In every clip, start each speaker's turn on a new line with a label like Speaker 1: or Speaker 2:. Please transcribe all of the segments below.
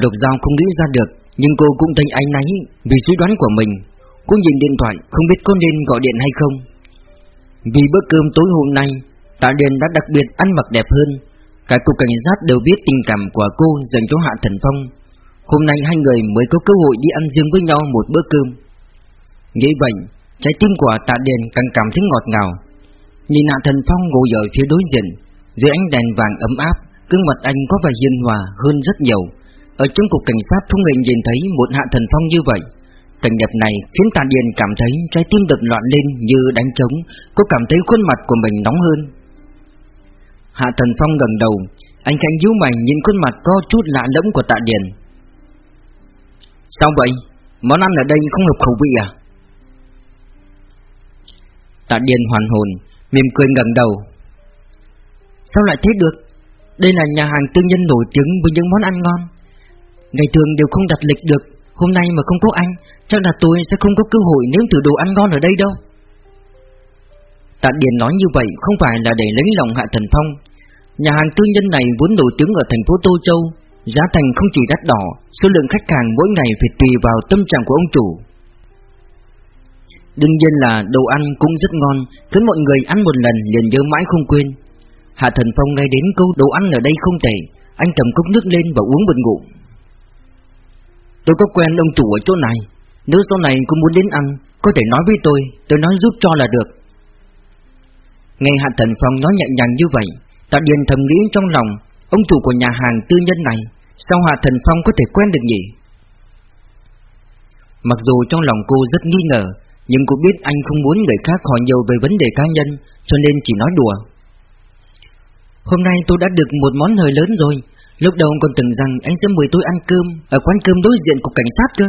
Speaker 1: Lục Giao không nghĩ ra được, Nhưng cô cũng thấy áy náy Vì suy đoán của mình. Cô nhìn điện thoại, không biết có nên gọi điện hay không. Vì bữa cơm tối hôm nay, Tạ Điền đã đặc biệt ăn mặc đẹp hơn. Cả cục cảnh sát đều biết tình cảm của cô dành cho Hạ Thần Phong. Hôm nay hai người mới có cơ hội đi ăn riêng với nhau một bữa cơm. Nghĩ vậy, Trái tim của Tạ Điền càng cảm thấy ngọt ngào. Nhìn Hạ Thần Phong ngồi ở phía đối diện, Dưới ánh đèn vàng ấm áp, gương mặt anh có vẻ hiền hòa hơn rất nhiều. Ở trong cục cảnh sát không hề nhìn thấy một Hạ Thần Phong như vậy, Cảnh đẹp này khiến Tạ Điền cảm thấy trái tim đập loạn lên như đánh trống, Cô cảm thấy khuôn mặt của mình nóng hơn. Hạ Thần Phong gần đầu, Anh Khánh nhíu mày nhìn khuôn mặt có chút lạ lẫm của Tạ Điền. Sao vậy? Món ăn ở đây không hợp khẩu vị à? Tạ Điền hoàn hồn, Mỉm cười ngẩng đầu. Sao lại thế được? Đây là nhà hàng tư nhân nổi tiếng với những món ăn ngon. Ngày thường đều không đặt lịch được, Hôm nay mà không có anh, Chắc là tôi sẽ không có cơ hội nếm thử đồ ăn ngon ở đây đâu. Tạ Điền nói như vậy không phải là để lấy lòng Hạ Thần Phong. Nhà hàng tư nhân này vốn nổi tiếng ở thành phố Tô Châu, Giá thành không chỉ đắt đỏ, Số lượng khách hàng mỗi ngày phải tùy vào tâm trạng của ông chủ. Đương nhiên là đồ ăn cũng rất ngon Khiến mọi người ăn một lần liền nhớ mãi không quên. Hạ Thần Phong nghe đến câu đồ ăn ở đây không tệ, Anh cầm cốc nước lên và uống một ngụm. Tôi có quen ông chủ ở chỗ này. Nếu sau này cô muốn đến ăn, Có thể nói với tôi Tôi nói giúp cho là được. Nghe Hạ Thần Phong nói nhẹ nhàng như vậy Tạ Điền thầm nghĩ trong lòng, Ông chủ của nhà hàng tư nhân này, Sao Hạ Thần Phong có thể quen được nhỉ? Mặc dù trong lòng cô rất nghi ngờ, Nhưng cô biết anh không muốn người khác hỏi nhiều về vấn đề cá nhân, Cho nên chỉ nói đùa. Hôm nay tôi đã được một món hơi lớn rồi Lúc đầu còn tưởng rằng anh sẽ mời tôi ăn cơm, Ở quán cơm đối diện của cảnh sát cơ.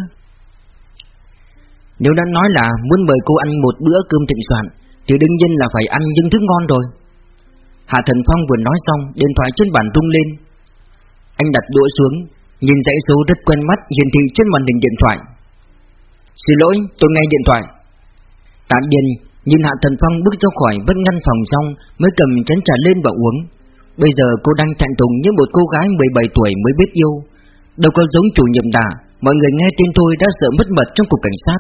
Speaker 1: Nếu đã nói là muốn mời cô ăn một bữa cơm thịnh soạn, Thì đương nhiên là phải ăn những thứ ngon rồi. Hạ Thần Phong vừa nói xong, Điện thoại trên bàn rung lên. Anh đặt đũa xuống, Nhìn dãy số rất quen mắt hiển thị trên màn hình điện thoại. Xin lỗi, tôi nghe điện thoại. Tạm Điền nhìn Hạ Thần Phong bước ra khỏi vân ngăn phòng xong, Mới cầm chén trà lên và uống. Bây giờ cô đang thẹn thùng như một cô gái 17 tuổi mới biết yêu. Đâu có giống chủ nhiệm đà Mọi người nghe tin tôi đã sợ mất mật trong cục cảnh sát.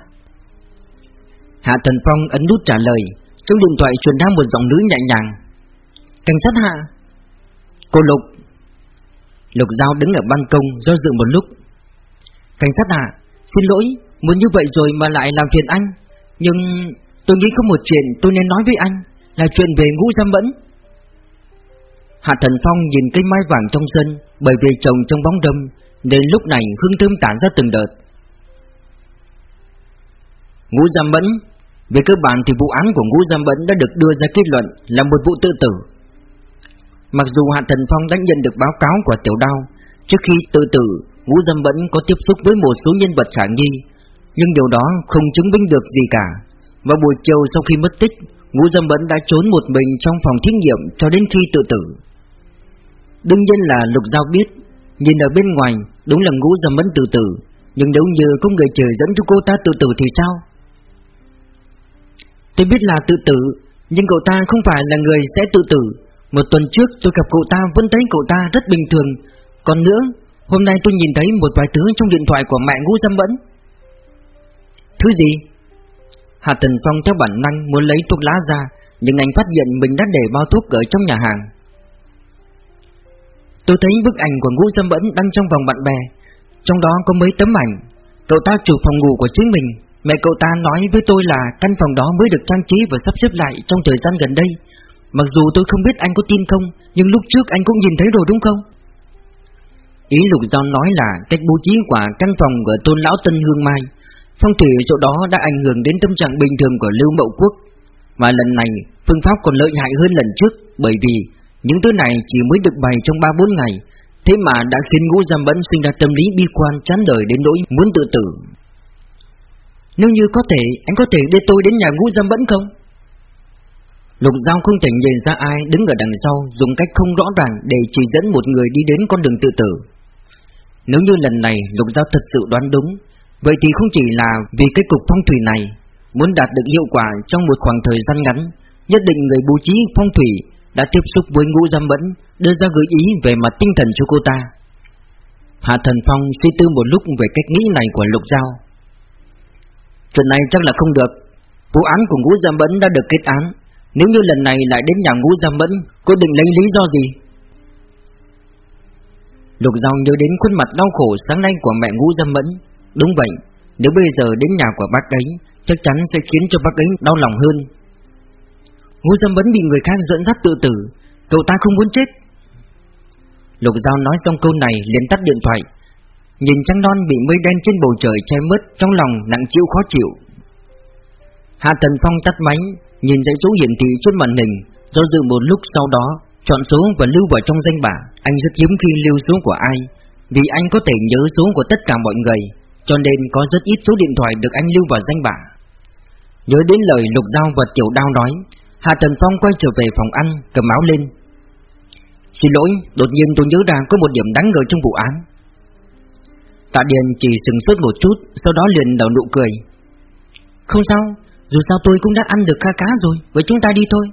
Speaker 1: Hạ Thần Phong ấn nút trả lời, Trong điện thoại truyền ra một giọng nữ nhẹ nhàng. Cảnh sát Hạ. Cô Lục. Lục Giao đứng ở ban công do dự một lúc. Cảnh sát Hạ, Xin lỗi, Muốn như vậy rồi mà lại làm phiền anh. Nhưng tôi nghĩ có một chuyện tôi nên nói với anh, Là chuyện về ngũ giam bẫn Hạ Thần Phong nhìn cây mai vàng trong sân, Bởi vì trồng trong bóng đâm Nên lúc này hương thơm tản ra từng đợt. Ngũ Giam Bẫn Về cơ bản thì vụ án của Ngũ Giam Bẫn đã được đưa ra kết luận là một vụ tự tử. Mặc dù Hạ Thần Phong đã nhận được báo cáo của Tiểu Đao, Trước khi tự tử, Ngũ Giam Bẫn có tiếp xúc với một số nhân vật khả nghi, Nhưng điều đó không chứng minh được gì cả. Vào buổi chiều sau khi mất tích, Ngũ Dâm Bẫn đã trốn một mình trong phòng thí nghiệm cho đến khi tự tử. Đương nhiên là Lục Giao biết, Nhìn ở bên ngoài, Đúng là ngũ dầm vẫn tự tử, Nhưng nếu như có người trời dẫn cho cô ta tự tử thì sao? Tôi biết là tự tử, Nhưng cậu ta không phải là người sẽ tự tử. Một tuần trước tôi gặp cậu ta Vẫn thấy cậu ta rất bình thường. Còn nữa, Hôm nay tôi nhìn thấy một vài thứ trong điện thoại của mẹ ngũ dâm bẫn Thứ gì? Hạ Tần Phong theo bản năng muốn lấy thuốc lá ra, Nhưng anh phát hiện mình đã để bao thuốc ở trong nhà hàng. Tôi thấy bức ảnh của Ngũ Dâm Bẫn đăng trong vòng bạn bè. Trong đó có mấy tấm ảnh. Cậu ta chụp phòng ngủ của chính mình. Mẹ cậu ta nói với tôi là căn phòng đó mới được trang trí và sắp xếp lại trong thời gian gần đây. Mặc dù tôi không biết anh có tin không, Nhưng lúc trước anh cũng nhìn thấy rồi đúng không? Ý Lục Giao nói là cách bố trí của căn phòng của tôn lão Tân Hương Mai, Phong thủy chỗ đó đã ảnh hưởng đến tâm trạng bình thường của Lưu Mậu Quốc. Mà lần này, phương pháp còn lợi hại hơn lần trước Bởi vì những thứ này chỉ mới được bày trong 3-4 ngày. Thế mà đã khiến ngũ giam bẫn sinh ra tâm lý bi quan chán đời đến nỗi muốn tự tử. Nếu như có thể, anh có thể đưa tôi đến nhà ngũ giam bẫn không? Lục Giao không thể nhìn ra ai đứng ở đằng sau Dùng cách không rõ ràng để chỉ dẫn một người đi đến con đường tự tử. Nếu như lần này Lục Giao thật sự đoán đúng Vậy thì không chỉ là vì cái cục phong thủy này Muốn đạt được hiệu quả trong một khoảng thời gian ngắn Nhất định người bố trí phong thủy đã tiếp xúc với ngũ giam mẫn đưa ra gợi ý về mặt tinh thần cho cô ta. Hạ Thần Phong suy tư một lúc về cách nghĩ này của Lục Giao. Chuyện này chắc là không được. Vụ án của Ngũ Gia Mẫn đã được kết án. Nếu như lần này lại đến nhà Ngũ Gia Mẫn, cô định lấy lý do gì? Lục Giao nhớ đến khuôn mặt đau khổ sáng nay của mẹ Ngũ Gia Mẫn. Đúng vậy, nếu bây giờ đến nhà của bác ấy, chắc chắn sẽ khiến cho bác ấy đau lòng hơn. Ngô Dâm vẫn bị người khác dẫn dắt tự tử, cậu ta không muốn chết. Lục Giao nói xong câu này liền tắt điện thoại. Nhìn trăng non bị mây đen trên bầu trời che mất Trong lòng nặng chịu khó chịu. Hạ Thần Phong tắt máy Nhìn dãy số hiển thị trên màn hình. Do dự một lúc sau đó Chọn số và lưu vào trong danh bạ. Anh rất hiếm khi lưu số của ai Vì anh có thể nhớ số của tất cả mọi người Cho nên có rất ít số điện thoại được anh lưu vào danh bạ. Nhớ đến lời Lục Giao và Tiểu Đao nói Hạ Thần Phong quay trở về phòng ăn Cầm áo lên. Xin lỗi, đột nhiên tôi nhớ ra có một điểm đáng ngờ trong vụ án. Tạ Điền chỉ sừng sốt một chút Sau đó liền đầu nụ cười. Không sao, dù sao tôi cũng đã ăn được kha cá rồi Vậy chúng ta đi thôi.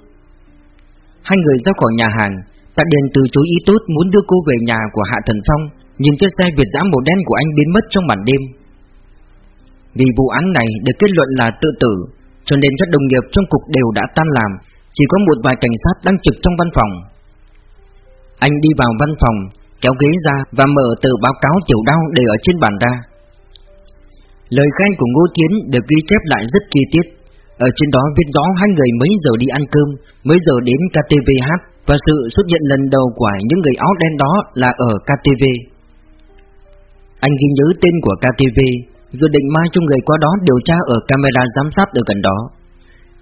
Speaker 1: Hai người ra khỏi nhà hàng Tạ Điền từ chối ý tốt muốn đưa cô về nhà của Hạ Thần Phong Nhìn chiếc xe Việt giã màu đen của anh biến mất trong màn đêm. Vì vụ án này được kết luận là tự tử cho nên các đồng nghiệp trong cục đều đã tan làm Chỉ có một vài cảnh sát đang trực trong văn phòng anh đi vào văn phòng, kéo ghế ra và mở tờ báo cáo tiểu đau để ở trên bàn ra. Lời khai của Ngô Tiến được ghi chép lại rất chi tiết. Ở trên đó viết rõ hai người mấy giờ đi ăn cơm, mấy giờ đến KTVH và sự xuất hiện lần đầu của những người áo đen đó là ở KTV. Anh ghi nhớ tên của KTV, dự định mai cho người qua đó điều tra ở camera giám sát ở gần đó.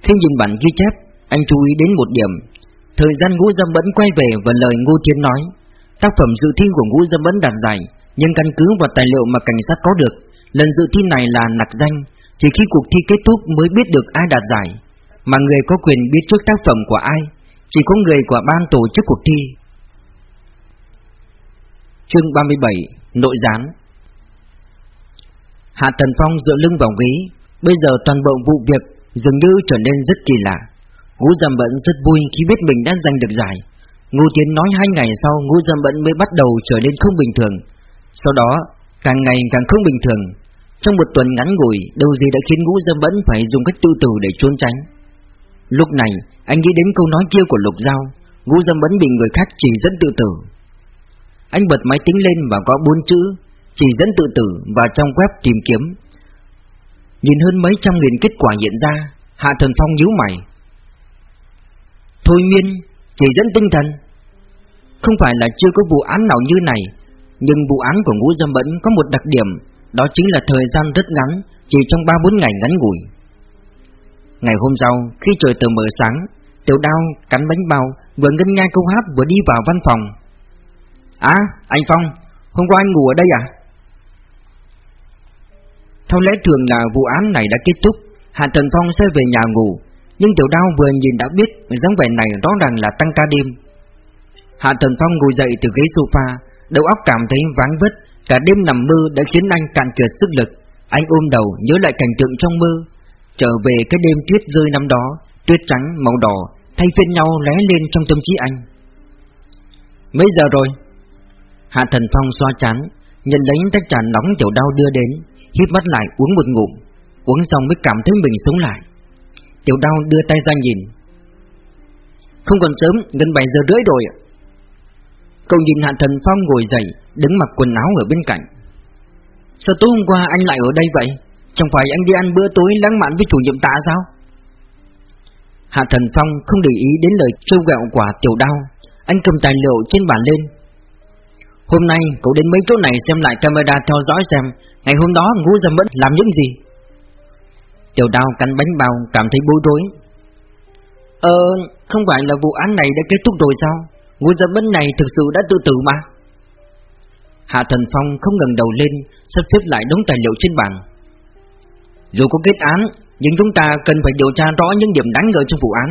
Speaker 1: Khi nhìn bản ghi chép, anh chú ý đến một điểm, Thời gian Ngũ Dâm Bẫn quay về và lời Ngô Thiên nói Tác phẩm dự thi của Ngũ Dâm Bẫn đạt giải Nhưng căn cứ vào tài liệu mà cảnh sát có được Lần dự thi này là nặc danh Chỉ khi cuộc thi kết thúc mới biết được ai đạt giải. Mà người có quyền biết trước tác phẩm của ai Chỉ có người của ban tổ chức cuộc thi. Chương 37 Nội gián. Hạ thần Phong dựa lưng vào ghế Bây giờ toàn bộ vụ việc dường như trở nên rất kỳ lạ Ngũ Dầm Bận rất vui khi biết mình đã giành được giải. Ngô Tiến nói hai ngày sau Ngũ Dầm Bận mới bắt đầu trở nên không bình thường. Sau đó, càng ngày càng không bình thường. Trong một tuần ngắn ngủi, đâu gì đã khiến Ngũ Dầm Bận phải dùng cách tự tử để trốn tránh. Lúc này, anh nghĩ đến câu nói kia của Lục Giao, Ngũ dâm Bận bị người khác chỉ dẫn tự tử. Anh bật máy tính lên và có bốn chữ chỉ dẫn tự tử và trong web tìm kiếm. Nhìn hơn mấy trăm nghìn kết quả hiện ra, Hạ Thần Phong nhíu mày, thôi miên, chỉ dẫn tinh thần. Không phải là chưa có vụ án nào như này, nhưng vụ án của Ngũ Dâm Bẫn có một đặc điểm, đó chính là thời gian rất ngắn, chỉ trong 3-4 ngày ngắn ngủi. Ngày hôm sau, khi trời tờ mờ sáng, Tiểu Đao cắn bánh bao, vừa ngân nga câu hát vừa đi vào văn phòng. À, anh Phong, hôm qua anh ngủ ở đây à? Theo lẽ thường là vụ án này đã kết thúc, Hạ Thần Phong sẽ về nhà ngủ, nhưng tiểu đao vừa nhìn đã biết dáng vẻ này rõ ràng là tăng ca đêm Hạ Thần Phong ngồi dậy từ ghế sofa Đầu óc cảm thấy váng vứt. Cả đêm nằm mơ đã khiến anh cạn kiệt sức lực Anh ôm đầu nhớ lại cảnh tượng trong mơ Trở về cái đêm tuyết rơi năm đó Tuyết trắng, màu đỏ Thay phiên nhau lé lên trong tâm trí anh Mấy giờ rồi? Hạ Thần Phong xoa chán Nhận lấy tách trà nóng tiểu đau đưa đến Hít mắt lại uống một ngụm Uống xong mới cảm thấy mình sống lại. Tiểu đao đưa tay ra nhìn. Không còn sớm, gần 7 giờ rưỡi rồi Cậu nhìn Hạ Thần Phong ngồi dậy Đứng mặc quần áo ở bên cạnh. Sao tối hôm qua anh lại ở đây vậy? Chẳng phải anh đi ăn bữa tối lãng mạn với chủ nhiệm tạ sao? Hạ Thần Phong không để ý đến lời trêu gẹo của tiểu đao. Anh cầm tài liệu trên bàn lên. Hôm nay cậu đến mấy chỗ này xem lại camera theo dõi xem Ngày hôm đó ngũ dâm mẫn làm những gì? Tiểu đào cắn bánh bao, cảm thấy bối rối. Ờ Không phải là vụ án này đã kết thúc rồi sao? Ngũ gia mẫn này thực sự đã tự tử mà. Hạ Thần Phong không ngẩng đầu lên, Sắp xếp lại đống tài liệu trên bàn Dù có kết án, Nhưng chúng ta cần phải điều tra rõ những điểm đáng ngờ trong vụ án.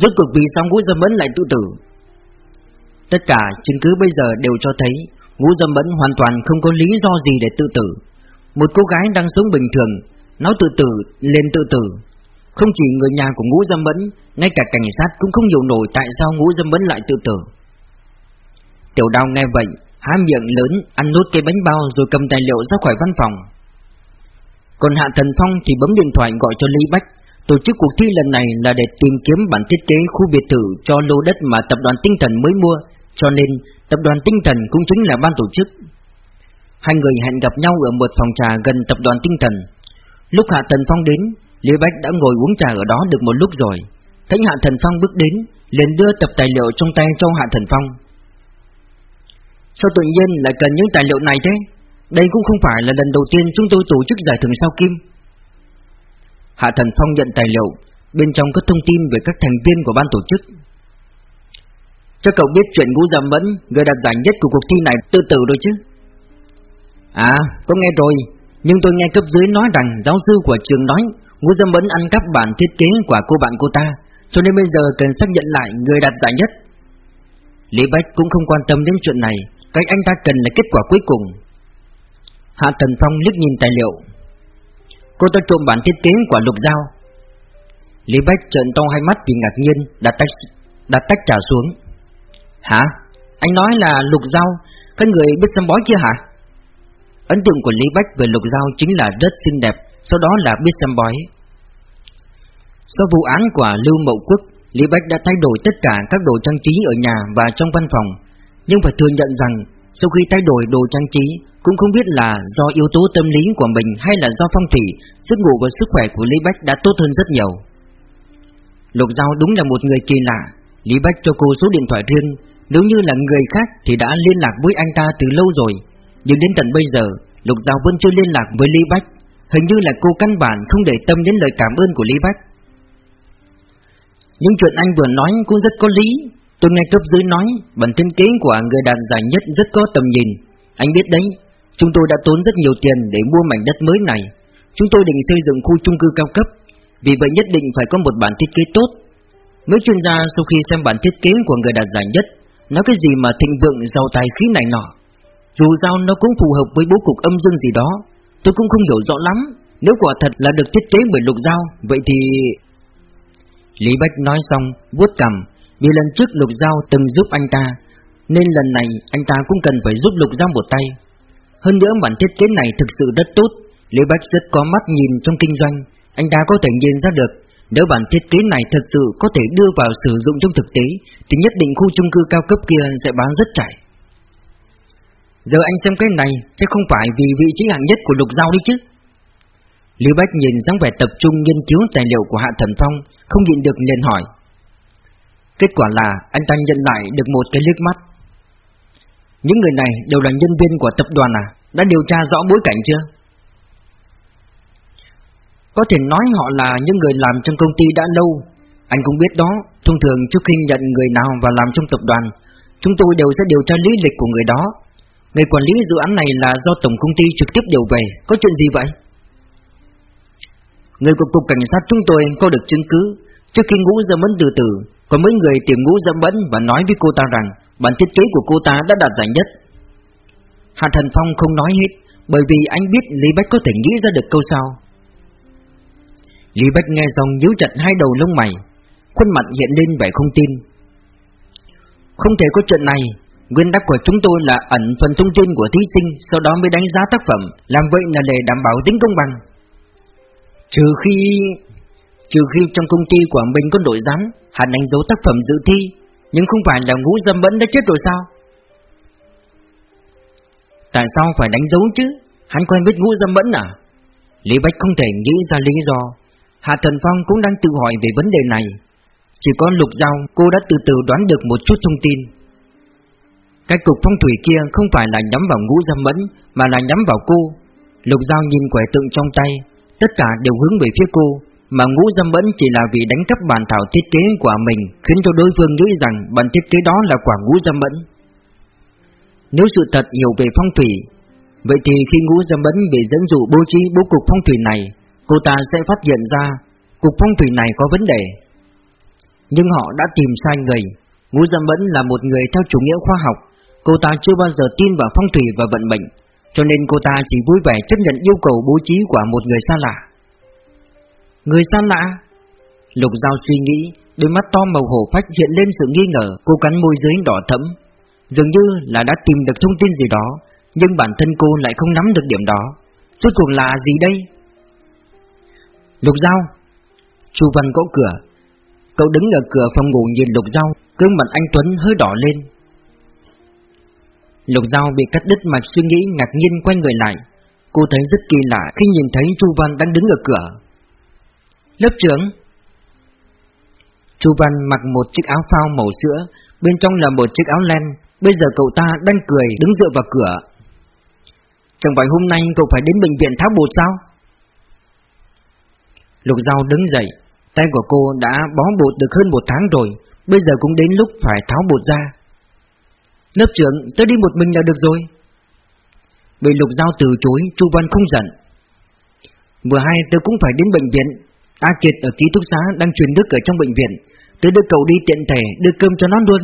Speaker 1: Rốt cuộc vì sao Ngũ Dâm mẫn lại tự tử? Tất cả chứng cứ bây giờ đều cho thấy Ngũ Dâm mẫn hoàn toàn không có lý do gì để tự tử. Một cô gái đang sống bình thường Nói tự tử lên tự tử Không chỉ người nhà của ngũ dâm bấn Ngay cả cảnh sát cũng không hiểu nổi Tại sao ngũ dâm bấn lại tự tử Tiểu đào nghe vậy há miệng lớn ăn nốt cái bánh bao rồi cầm tài liệu ra khỏi văn phòng. Còn Hạ Thần Phong thì bấm điện thoại gọi cho Lý Bách, tổ chức cuộc thi lần này là để tìm kiếm bản thiết kế khu biệt thự cho lô đất mà tập đoàn Tinh Thần mới mua, cho nên tập đoàn Tinh Thần cũng chính là ban tổ chức. Hai người hẹn gặp nhau ở một phòng trà gần tập đoàn Tinh Thần. Lúc Hạ Thần Phong đến, Lý Bách đã ngồi uống trà ở đó được một lúc rồi. Thấy Hạ Thần Phong bước đến, liền đưa tập tài liệu trong tay cho Hạ Thần Phong. Sao tự nhiên lại cần những tài liệu này thế? Đây cũng không phải là lần đầu tiên chúng tôi tổ chức giải thưởng sao kim. Hạ Thần Phong nhận tài liệu, bên trong có thông tin về các thành viên của ban tổ chức. Cho cậu biết chuyện Ngũ Gia Mẫn, người đạt giải nhất của cuộc thi này tự tử rồi chứ? À, có nghe rồi, nhưng tôi nghe cấp dưới nói rằng giáo sư của trường nói Ngũ Dâm Mẫn ăn cắp bản thiết kế của cô bạn cô ta, cho nên bây giờ cần xác nhận lại người đạt giải nhất. Lý Bách cũng không quan tâm đến chuyện này, cái anh ta cần là kết quả cuối cùng. Hạ Thần Phong liếc nhìn tài liệu. Cô ta trộm bản thiết kế của Lục Giao. Lý Bách trợn to hai mắt vì ngạc nhiên, đặt tách đặt tách trà xuống. Hả? Anh nói là Lục Giao, cái người biết xem bói kia hả? Ấn tượng của Lý Bách về Lục Giao chính là rất xinh đẹp, sau đó là biết xem bói. Sau vụ án của Lưu Mậu Quốc, Lý Bách đã thay đổi tất cả các đồ trang trí ở nhà và trong văn phòng, nhưng phải thừa nhận rằng sau khi thay đổi đồ trang trí, cũng không biết là do yếu tố tâm lý của mình hay là do phong thủy, giấc ngủ và sức khỏe của Lý Bách đã tốt hơn rất nhiều. Lục Giao đúng là một người kỳ lạ, Lý Bách cho cô số điện thoại riêng, nếu như là người khác thì đã liên lạc với anh ta từ lâu rồi, nhưng đến tận bây giờ, Lục Giao vẫn chưa liên lạc với Lý Bách, hình như là cô căn bản không để tâm đến lời cảm ơn của Lý Bách. Những chuyện anh vừa nói cũng rất có lý, Tôi nghe cấp dưới nói bản thiết kế của người đạt giải nhất rất có tầm nhìn. Anh biết đấy, chúng tôi đã tốn rất nhiều tiền để mua mảnh đất mới này. Chúng tôi định xây dựng khu chung cư cao cấp, vì vậy nhất định phải có một bản thiết kế tốt. Mấy chuyên gia sau khi xem bản thiết kế của người đạt giải nhất, nói cái gì mà thịnh vượng giàu tài khí này nọ. Dù sao nó cũng phù hợp với bố cục âm dương gì đó, tôi cũng không hiểu rõ lắm. Nếu quả thật là được thiết kế bởi lục dao vậy thì... Lý Bách nói xong, vuốt cầm. vì lần trước Lục dao từng giúp anh ta Nên lần này anh ta cũng cần phải giúp Lục dao một tay. Hơn nữa bản thiết kế này thực sự rất tốt. Lý Bách rất có mắt nhìn trong kinh doanh. Anh ta có thể nhìn ra được Nếu bản thiết kế này thật sự có thể đưa vào sử dụng trong thực tế Thì nhất định khu chung cư cao cấp kia sẽ bán rất chạy Giờ anh xem cái này Chắc không phải vì vị trí hạng nhất của Lục Giao đi chứ. Lý Bách nhìn dáng vẻ tập trung nghiên cứu tài liệu của Hạ Thần Phong, Không nhịn được liền hỏi. Kết quả là anh ta nhận lại được một cái liếc mắt. Những người này đều là nhân viên của tập đoàn à? Đã điều tra rõ bối cảnh chưa? Có thể nói họ là những người làm trong công ty đã lâu. Anh cũng biết đó, Thông thường trước khi nhận người nào vào làm trong tập đoàn, Chúng tôi đều sẽ điều tra lý lịch của người đó. Người quản lý dự án này là do tổng công ty trực tiếp điều về Có chuyện gì vậy Người của cục cảnh sát chúng tôi có được chứng cứ Trước khi ngũ dâm mẫn từ từ có mấy người tìm ngũ dâm bẫn và nói với cô ta rằng bản thiết kế của cô ta đã đạt giải nhất. Hạ Thần Phong không nói hết, bởi vì anh biết Lý Bách có thể nghĩ ra được câu sau. Lý Bách nghe xong nhíu chặt hai đầu lông mày, khuôn mặt hiện lên vẻ không tin. Không thể có chuyện này, nguyên tắc của chúng tôi là ẩn phần thông tin của thí sinh, sau đó mới đánh giá tác phẩm, làm vậy là để đảm bảo tính công bằng. Trừ khi Trừ khi trong công ty của mình có đội giám hẳn đánh dấu tác phẩm dự thi Nhưng không phải là ngũ dâm bẫn đã chết rồi sao? Tại sao phải đánh dấu chứ? Hắn quen biết ngũ dâm bẫn à? Lý Bách không thể nghĩ ra lý do. Hạ Thần Phong cũng đang tự hỏi về vấn đề này. Chỉ có lục giao cô đã từ từ đoán được một chút thông tin. Cái cục phong thủy kia không phải là nhắm vào ngũ giam mẫn, Mà là nhắm vào cô. Lục giao nhìn quẻ tượng trong tay, Tất cả đều hướng về phía cô, mà ngũ giam mẫn chỉ là vì đánh cắp bản thảo thiết kế của mình, Khiến cho đối phương nghĩ rằng bản thiết kế đó là quả ngũ giam mẫn. Nếu sự thật hiểu về phong thủy, Vậy thì khi ngũ giam mẫn bị dẫn dụ bố trí bố cục phong thủy này, Cô ta sẽ phát hiện ra Cục phong thủy này có vấn đề. Nhưng họ đã tìm sai người. Ngũ Giam Mẫn là một người theo chủ nghĩa khoa học. Cô ta chưa bao giờ tin vào phong thủy và vận mệnh, Cho nên cô ta chỉ vui vẻ chấp nhận yêu cầu bố trí của một người xa lạ. Người xa lạ? Lục Giao suy nghĩ, Đôi mắt to màu hổ phách hiện lên sự nghi ngờ, Cô cắn môi dưới đỏ thẫm. Dường như là đã tìm được thông tin gì đó, Nhưng bản thân cô lại không nắm được điểm đó. Suốt cuộc là gì đây? Lục Giao, Chu Văn gõ cửa. Cậu đứng ở cửa phòng ngủ nhìn Lục Giao Cương mặt anh Tuấn hơi đỏ lên. Lục Giao bị cắt đứt mạch suy nghĩ ngạc nhiên quay người lại. Cô thấy rất kỳ lạ khi nhìn thấy Chu Văn đang đứng ở cửa. Lớp trưởng. Chu Văn mặc một chiếc áo phao màu sữa, Bên trong là một chiếc áo len. Bây giờ cậu ta đang cười, đứng dựa vào cửa. Chẳng phải hôm nay cậu phải đến bệnh viện tháo bột sao? Lục Giao đứng dậy, Tay của cô đã bó bột được hơn một tháng rồi. Bây giờ cũng đến lúc phải tháo bột ra. Lớp trưởng tôi đi một mình là được rồi. Bị Lục Giao từ chối, Chu Văn không giận. Vừa hay tôi cũng phải đến bệnh viện. A Kiệt ở ký túc xá đang truyền nước ở trong bệnh viện. Tôi đưa cậu đi tiện thể, đưa cơm cho nó luôn.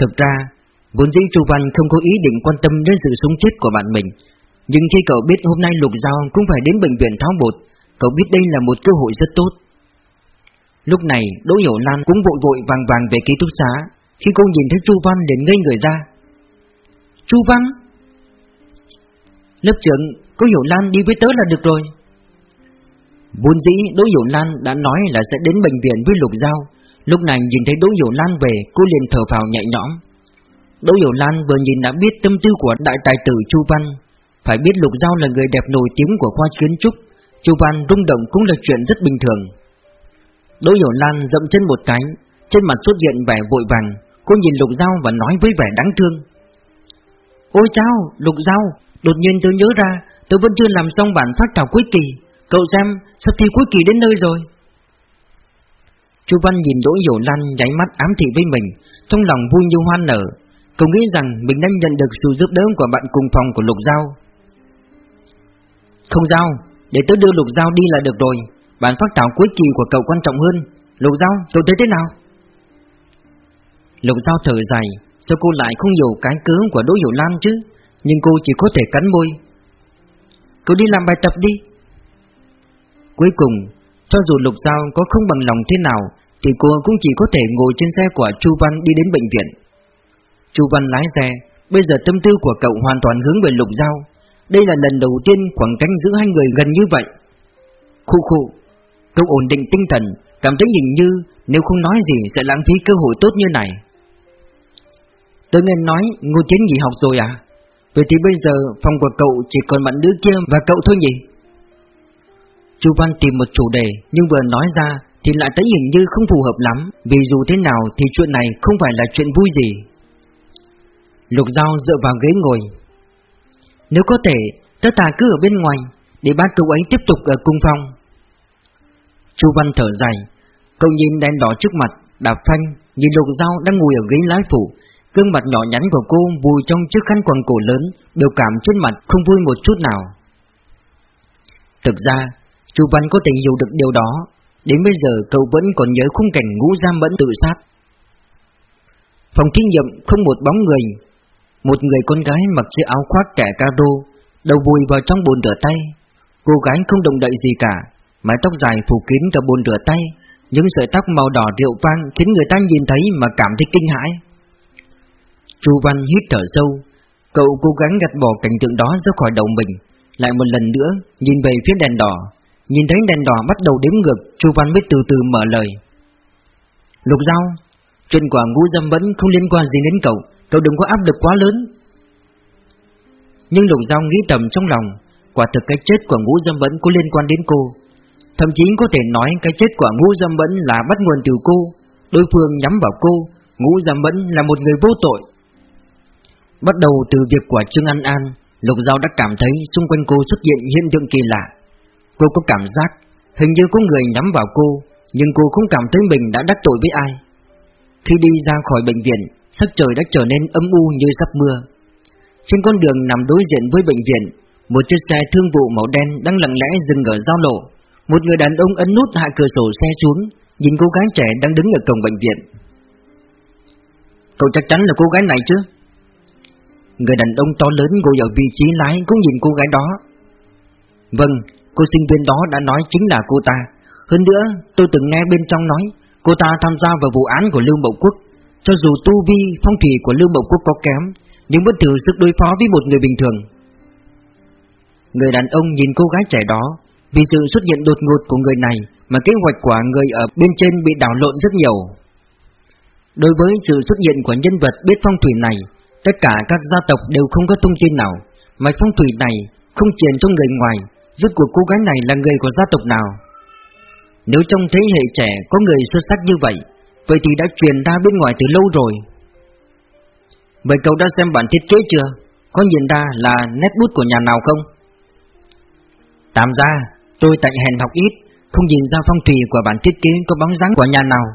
Speaker 1: Thực ra, Vốn dĩ Chu Văn không có ý định quan tâm đến sự sống chết của bạn mình. Nhưng khi cậu biết hôm nay Lục Giao cũng phải đến bệnh viện tháo bột, Cậu biết đây là một cơ hội rất tốt. Lúc này, Đỗ Hiểu Lan cũng vội vội vàng vàng về ký túc xá. Khi cô nhìn thấy Chu Văn liền ngây người ra. Chu Văn, Lớp trưởng Cô Hiểu Lan đi với tớ là được rồi. Vốn dĩ Đỗ Hiểu Lan đã nói là sẽ đến bệnh viện với Lục Giao. Lúc này nhìn thấy Đỗ Hiểu Lan về, Cô liền thở vào nhẹ nhõm. Đỗ Hiểu Lan vừa nhìn đã biết tâm tư của đại tài tử Chu Văn. Phải biết Lục Giao là người đẹp nổi tiếng của khoa kiến trúc. Chu Văn rung động cũng là chuyện rất bình thường. Đỗ Hiểu Lan dậm chân một cái, Trên mặt xuất hiện vẻ vội vàng. Cô nhìn Lục Giao và nói với vẻ đáng thương. Ôi chao, Lục Giao Đột nhiên tôi nhớ ra Tôi vẫn chưa làm xong bản phát thảo cuối kỳ. Cậu xem, sắp thi cuối kỳ đến nơi rồi. Chu Văn nhìn Đỗ Hiểu Lan nháy mắt ám thị với mình Trong lòng vui như hoan nở. Cậu nghĩ rằng mình đang nhận được sự giúp đỡ của bạn cùng phòng của Lục Giao. Không Giao, để tôi đưa Lục Giao đi là được rồi. Bản phát thảo cuối kỳ của cậu quan trọng hơn. Lục Giao, cậu thấy thế nào? Lục Giao thở dài, Sao cô lại không hiểu cái cớ của Đỗ Hiểu lam chứ? Nhưng cô chỉ có thể cắn môi. Cậu đi làm bài tập đi. Cuối cùng, Cho dù Lục Giao có không bằng lòng thế nào, Thì cô cũng chỉ có thể ngồi trên xe của Chu Văn đi đến bệnh viện. Chu Văn lái xe, Bây giờ tâm tư của cậu hoàn toàn hướng về Lục Giao. Đây là lần đầu tiên khoảng cách giữa hai người gần như vậy. Khu khu Cậu ổn định tinh thần, Cảm thấy hình như nếu không nói gì sẽ lãng phí cơ hội tốt như này. Tôi nghe nói Ngô Tiến nghỉ học rồi à? Vậy thì bây giờ phòng của cậu chỉ còn bạn đứa kia và cậu thôi nhỉ? Chu Văn tìm một chủ đề, Nhưng vừa nói ra thì lại thấy hình như không phù hợp lắm, Vì dù thế nào thì chuyện này không phải là chuyện vui gì. Lục Giao dựa vào ghế ngồi. Nếu có thể, Tất cả cứ ở bên ngoài, Để ba cậu ấy tiếp tục ở cung phòng. Chu Văn thở dài. Cậu nhìn đèn đỏ trước mặt, Đạp phanh, Nhìn Lục Giao đang ngồi ở ghế lái phụ Gương mặt nhỏ nhắn của cô vùi trong chiếc khăn quàng cổ lớn, Biểu cảm trên mặt không vui một chút nào. Thực ra Chu Văn có thể hiểu được điều đó. Đến bây giờ, cậu vẫn còn nhớ khung cảnh ngũ giam mẫn tự sát. Phòng kinh nghiệm không một bóng người. Một người con gái mặc chiếc áo khoác kẻ caro, Đầu vùi vào trong bồn rửa tay. Cô gái không động đậy gì cả, Mái tóc dài phủ kín cả bồn rửa tay, Những sợi tóc màu đỏ rượu vang Khiến người ta nhìn thấy mà cảm thấy kinh hãi. Chu Văn hít thở sâu. Cậu cố gắng gạt bỏ cảnh tượng đó ra khỏi đầu mình. Lại một lần nữa, Nhìn về phía đèn đỏ. Nhìn thấy đèn đỏ bắt đầu đếm ngược, Chu Văn mới từ từ mở lời. Lục Giao, Chuyện của ngũ dâm vẫn không liên quan gì đến cậu. Cậu đừng có áp lực quá lớn. Nhưng Lục Giao nghĩ tầm trong lòng, Quả thực cái chết của ngũ dâm vẫn có liên quan đến cô. Thậm chí có thể nói cái chết của ngũ dâm vẫn là bắt nguồn từ cô. Đối phương nhắm vào cô, Ngũ dâm vẫn là một người vô tội. Bắt đầu từ việc của Trương An An Lục Giao đã cảm thấy xung quanh cô xuất hiện hiện tượng kỳ lạ. Cô có cảm giác Hình như có người nhắm vào cô, Nhưng cô không cảm thấy mình đã đắc tội với ai. Khi đi ra khỏi bệnh viện, Sắc trời đã trở nên âm u như sắp mưa Trên con đường nằm đối diện với bệnh viện, Một chiếc xe thương vụ màu đen đang lặng lẽ dừng ở giao lộ. Một người đàn ông ấn nút hạ cửa sổ xe xuống, Nhìn cô gái trẻ đang đứng ở cổng bệnh viện. Cậu chắc chắn là cô gái này chứ? Người đàn ông to lớn ngồi ở vị trí lái cũng nhìn cô gái đó. Vâng, cô sinh viên đó đã nói chính là cô ta. Hơn nữa, tôi từng nghe bên trong nói Cô ta tham gia vào vụ án của Lưu Mậu Quốc. Cho dù tu vi phong thủy của Lưu Mậu Quốc có kém Nhưng vẫn thử sức đối phó với một người bình thường. Người đàn ông nhìn cô gái trẻ đó Vì sự xuất hiện đột ngột của người này Mà kế hoạch của người ở bên trên bị đảo lộn rất nhiều. Đối với sự xuất hiện của nhân vật biết phong thủy này Tất cả các gia tộc đều không có thông tin nào Mạch phong thủy này không truyền cho người ngoài Rốt cuộc cô gái này là người của gia tộc nào? Nếu trong thế hệ trẻ có người xuất sắc như vậy Vậy thì đã truyền ra bên ngoài từ lâu rồi. Vậy cậu đã xem bản thiết kế chưa? Có nhìn ra là nét bút của nhà nào không? Tạm ra, tôi tại hèn học ít Không nhìn ra phong thủy của bản thiết kế có bóng dáng của nhà nào.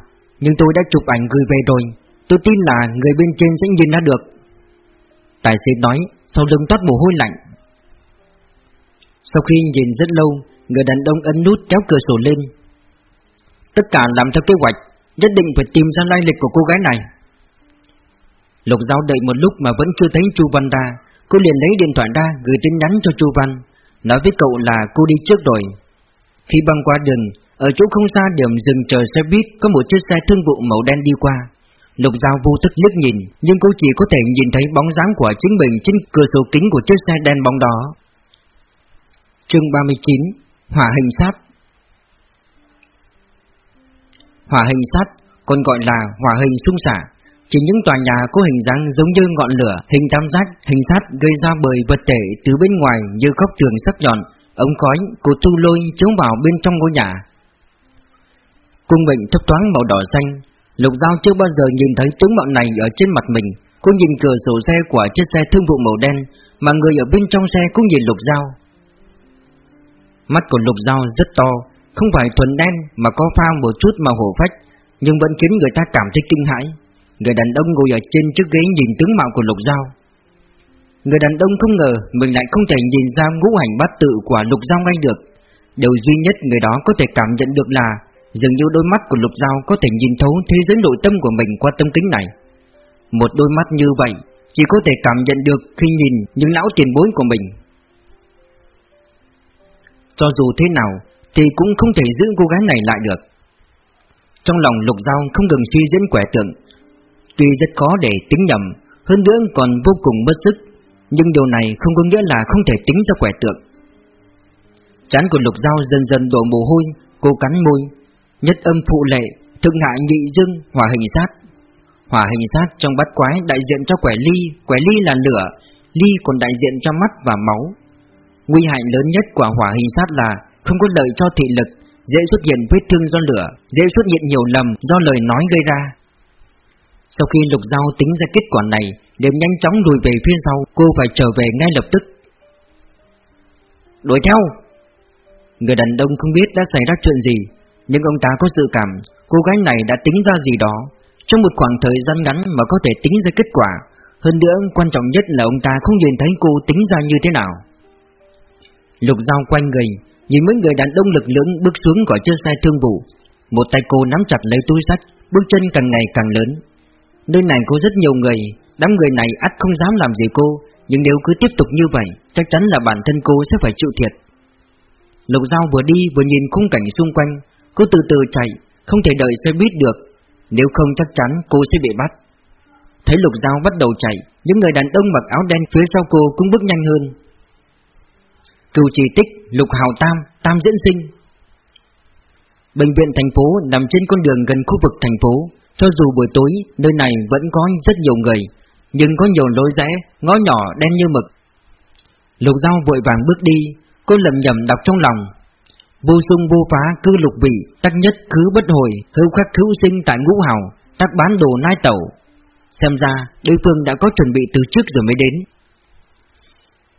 Speaker 1: Nhưng tôi đã chụp ảnh gửi về rồi. Tôi tin là người bên trên sẽ nhìn ra được. Tài xế nói, Sau lưng toát mồ hôi lạnh. Sau khi nhìn rất lâu, Người đàn ông ấn nút kéo cửa sổ lên. Tất cả làm theo kế hoạch, Nhất định phải tìm ra lai lịch của cô gái này. Lục Giao đợi một lúc mà vẫn chưa thấy Chu Văn ra Cô liền lấy điện thoại ra gửi tin nhắn cho Chu Văn, Nói với cậu là cô đi trước rồi. Khi băng qua đường, Ở chỗ không xa điểm dừng chờ xe buýt Có một chiếc xe thương vụ màu đen đi qua. Lục Giao vô thức liếc nhìn Nhưng cô chỉ có thể nhìn thấy bóng dáng của chính mình Trên cửa sổ kính của chiếc xe đen bóng đó. Chương 39 Hỏa hình sát. Hỏa hình sát còn gọi là hỏa hình xung xả Chỉ những tòa nhà có hình dáng giống như ngọn lửa Hình tam giác, hình sát gây ra bởi vật thể từ bên ngoài như góc tường sắc nhọn Ống khói, cột tu lôi chống vào bên trong ngôi nhà. Cung bệnh thấp thoáng màu đỏ xanh Lục Giao chưa bao giờ nhìn thấy tướng mạo này ở trên mặt mình. Cô nhìn cửa sổ xe của chiếc xe thương vụ màu đen, Mà người ở bên trong xe cũng nhìn Lục Giao. Mắt của Lục Giao rất to, Không phải thuần đen mà có pha một chút màu hổ phách, Nhưng vẫn khiến người ta cảm thấy kinh hãi. Người đàn ông ngồi ở trên chiếc ghế nhìn tướng mạo của Lục Giao. Người đàn ông không ngờ mình lại không thể nhìn ra ngũ hành bát tự của Lục Giao ngay được. Điều duy nhất người đó có thể cảm nhận được là Dường như đôi mắt của Lục Giao có thể nhìn thấu thế giới nội tâm của mình qua tâm tính này. Một đôi mắt như vậy, Chỉ có thể cảm nhận được khi nhìn những lão tiền bối của mình. Cho dù thế nào, Thì cũng không thể giữ cô gái này lại được. Trong lòng Lục Giao không ngừng suy diễn quẻ tượng. Tuy rất khó để tính nhầm, Hơn nữa còn vô cùng bất sức. Nhưng điều này không có nghĩa là không thể tính ra quẻ tượng. Chán của Lục Giao dần dần đổ mồ hôi Cô cắn môi. Nhất âm phụ lệ, thượng hạ nhị dương, hỏa hình sát. Hỏa hình sát trong bát quái đại diện cho quẻ ly, quẻ ly là lửa, ly còn đại diện cho mắt và máu. Nguy hại lớn nhất của hỏa hình sát là không có lợi cho thị lực, dễ xuất hiện vết thương do lửa, dễ xuất hiện nhiều lầm do lời nói gây ra. Sau khi lục giao tính ra kết quả này, liền nhanh chóng lùi về phía sau, cô phải trở về ngay lập tức. Đuổi theo! Người đàn ông không biết đã xảy ra chuyện gì, nhưng ông ta có dự cảm, Cô gái này đã tính ra gì đó. Trong một khoảng thời gian ngắn mà có thể tính ra kết quả, Hơn nữa quan trọng nhất là ông ta không nhìn thấy cô tính ra như thế nào. Lục dao quanh người, Nhìn mấy người đàn ông lực lưỡng bước xuống khỏi chiếc xe thương vụ. Một tay cô nắm chặt lấy túi sách, Bước chân càng ngày càng lớn. Nơi này có rất nhiều người, Đám người này ắt không dám làm gì cô, Nhưng nếu cứ tiếp tục như vậy, Chắc chắn là bản thân cô sẽ phải chịu thiệt. Lục dao vừa đi vừa nhìn khung cảnh xung quanh Cô từ từ chạy, Không thể đợi xe buýt được. Nếu không chắc chắn cô sẽ bị bắt. Thấy lục dao bắt đầu chạy, Những người đàn ông mặc áo đen phía sau cô cũng bước nhanh hơn. Cựu chỉ tích Lục Hào Tam Tam diễn sinh. Bệnh viện thành phố nằm trên con đường gần khu vực thành phố. Cho dù buổi tối, Nơi này vẫn có rất nhiều người, Nhưng có nhiều lối rẽ, Ngõ nhỏ đen như mực. Lục dao vội vàng bước đi, Cô lầm nhầm đọc trong lòng. Vô sung vô phá cư lục vị Tắc nhất cứ bất hồi, Hữu khắc hữu sinh tại ngũ hào Tắc bán đồ nai tẩu. Xem ra, đối phương đã có chuẩn bị từ trước rồi mới đến.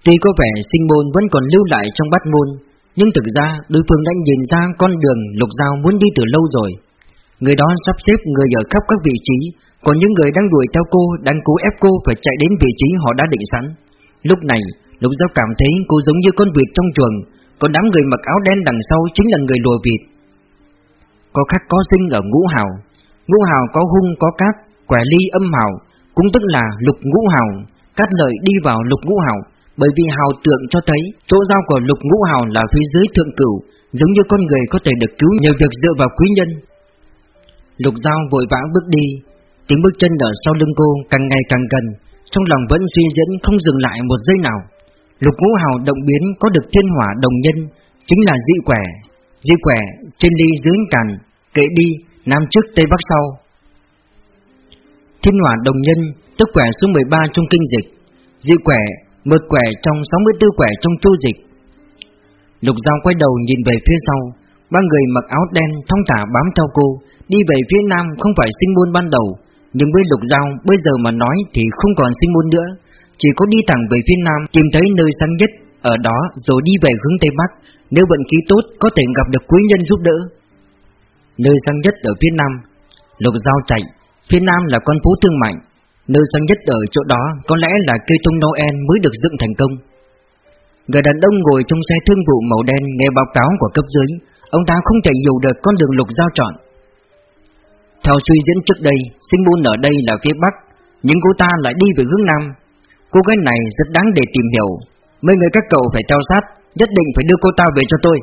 Speaker 1: Tuy có vẻ sinh môn vẫn còn lưu lại trong bát môn, Nhưng thực ra đối phương đã nhìn ra con đường lục giao muốn đi từ lâu rồi. Người đó sắp xếp người ở khắp các vị trí, Còn những người đang đuổi theo cô, Đang cố ép cô phải chạy đến vị trí họ đã định sẵn. Lúc này, Lục giao cảm thấy cô giống như con vịt trong chuồng còn đám người mặc áo đen đằng sau chính là người lùa vịt. Có khắc có sinh ở ngũ hào. Ngũ hào có hung, có cát, Quẻ ly âm hào, Cũng tức là lục ngũ hào, Cát lợi đi vào lục ngũ hào, Bởi vì hào tượng cho thấy Chỗ giao của lục ngũ hào là phía dưới thượng cửu, Giống như con người có thể được cứu nhờ việc dựa vào quý nhân. Lục dao vội vã bước đi, Tiếng bước chân ở sau lưng cô càng ngày càng gần, Trong lòng vẫn suy diễn không dừng lại một giây nào. Lục ngũ hào động biến có được thiên hỏa đồng nhân, Chính là dị quẻ. Dị quẻ trên ly dưới càn, Kệ đi, Nam trước Tây Bắc sau. Thiên hỏa đồng nhân Tức quẻ số 13 trong kinh dịch. Dị quẻ Một quẻ trong 64 quẻ trong chu dịch. Lục Giao quay đầu nhìn về phía sau, Ba người mặc áo đen thông thả bám theo cô, Đi về phía nam không phải sinh môn ban đầu. Nhưng với Lục Giao bây giờ mà nói thì không còn sinh môn nữa. Chỉ có đi thẳng về phía nam, tìm thấy nơi sáng nhất. Ở đó, rồi đi về hướng Tây Bắc. Nếu vận khí tốt, có thể gặp được quý nhân giúp đỡ. Nơi sáng nhất ở phía nam, Lục Giao chạy. Phía nam là con phố thương mại. Nơi sáng nhất ở chỗ đó, có lẽ là cây tung Noel mới được dựng thành công. Người đàn ông ngồi trong xe thương vụ màu đen nghe báo cáo của cấp dưới. Ông ta không thể hiểu được con đường lục giao chọn. Theo suy diễn trước đây, Sinh môn ở đây là phía Bắc, Nhưng cô ta lại đi về hướng Nam. Cô gái này rất đáng để tìm hiểu. Mấy người các cậu phải theo sát Nhất định phải đưa cô ta về cho tôi.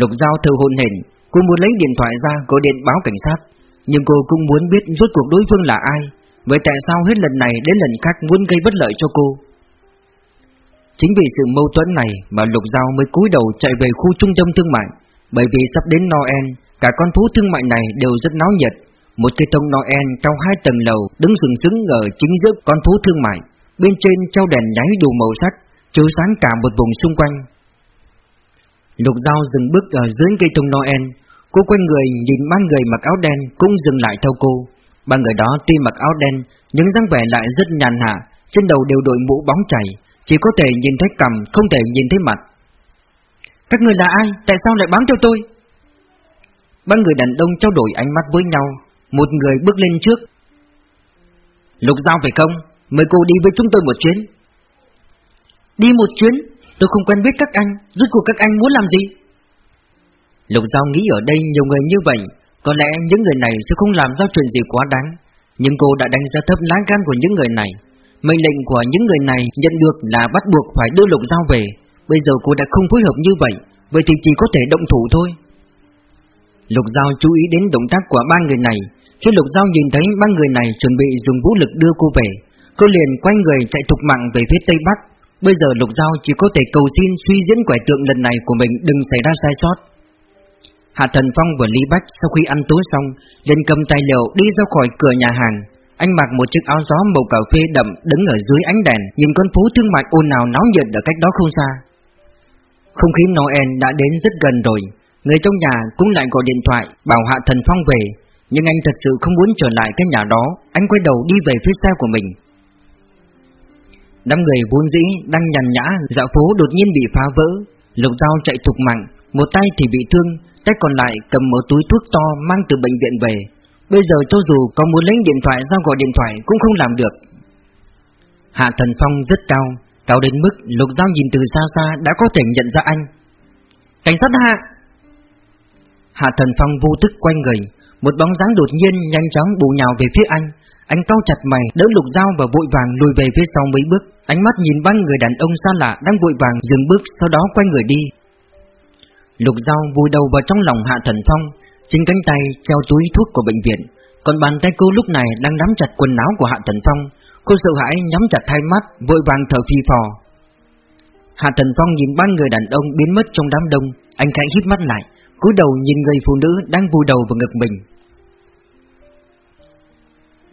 Speaker 1: Lục giao thử hôn hển Cô muốn lấy điện thoại ra gọi điện báo cảnh sát. Nhưng cô cũng muốn biết rốt cuộc đối phương là ai. Vậy tại sao hết lần này đến lần khác muốn gây bất lợi cho cô? Chính vì sự mâu thuẫn này mà Lục Giao mới cúi đầu chạy về khu trung tâm thương mại. Bởi vì sắp đến Noel, cả con phố thương mại này đều rất náo nhiệt. Một cây thông Noel cao hai tầng lầu đứng sừng sững ở chính giữa con thú thương mại. Bên trên treo đèn nháy đủ màu sắc, chiếu sáng cả một vùng xung quanh. Lục Giao dừng bước ở dưới cây thông Noel. Cô quay người nhìn ba người mặc áo đen cũng dừng lại theo cô. Ba người đó tuy mặc áo đen nhưng dáng vẻ lại rất nhàn hạ Trên đầu đều đội mũ bóng chảy chỉ có thể nhìn thấy cầm Không thể nhìn thấy mặt. Các người là ai? Tại sao lại bám theo tôi? Ba người đàn ông trao đổi ánh mắt với nhau. Một người bước lên trước. Lục Giao phải không? Mời cô đi với chúng tôi một chuyến. Đi một chuyến? Tôi không quen biết các anh. Rốt cuộc các anh muốn làm gì? Lục Giao nghĩ ở đây nhiều người như vậy. Có lẽ những người này sẽ không làm ra chuyện gì quá đáng. Nhưng cô đã đánh giá thấp lá gan của những người này. Mệnh lệnh của những người này nhận được là bắt buộc phải đưa lục Giao về. Bây giờ cô đã không phối hợp như vậy. Vậy thì chỉ có thể động thủ thôi. Lục Giao chú ý đến động tác của ba người này. Khi Lục Giao nhìn thấy ba người này chuẩn bị dùng vũ lực đưa cô về Cô liền quay người chạy thục mạng về phía Tây Bắc. Bây giờ Lục Giao chỉ có thể cầu xin suy diễn quẻ tượng lần này của mình đừng xảy ra sai sót. Hạ Thần Phong và Lý Bách sau khi ăn tối xong liền cầm tài liệu đi ra khỏi cửa nhà hàng. Anh mặc một chiếc áo gió màu cà phê đậm đứng ở dưới ánh đèn, nhìn con phố thương mại ồn ào náo nhiệt ở cách đó không xa. Không khí Noel đã đến rất gần rồi, người trong nhà cũng lại gọi điện thoại bảo Hạ Thần Phong về, nhưng anh thật sự không muốn trở lại cái nhà đó, anh quay đầu đi về phía xe của mình. Đám người vốn dĩ đang nhàn nhã dạo phố đột nhiên bị phá vỡ, Lục Dao chạy thục mạng, một tay thì bị thương, tay còn lại cầm một túi thuốc to mang từ bệnh viện về, Bây giờ cho dù có muốn lấy điện thoại ra gọi điện thoại cũng không làm được. Hạ Thần Phong rất cao Cao đến mức Lục Giao nhìn từ xa xa đã có thể nhận ra anh. Cảnh sát Hạ! Hạ Thần Phong vô thức quay người một bóng dáng đột nhiên nhanh chóng bù nhào về phía anh. Anh cau chặt mày, đỡ Lục dao và vội vàng lùi về phía sau mấy bước. Ánh mắt nhìn ba người đàn ông xa lạ đang vội vàng dừng bước, sau đó quay người đi. Lục dao vùi đầu vào trong lòng Hạ Thần Phong, trên cánh tay treo túi thuốc của bệnh viện. Còn bàn tay cô lúc này đang nắm chặt quần áo của Hạ Thần Phong. Cô sợ hãi nhắm chặt hai mắt, Vội vàng thở phi phò. Hạ Thần Phong nhìn ba người đàn ông biến mất trong đám đông. Anh khẽ hít mắt lại, cúi đầu nhìn người phụ nữ đang vùi đầu vào ngực mình.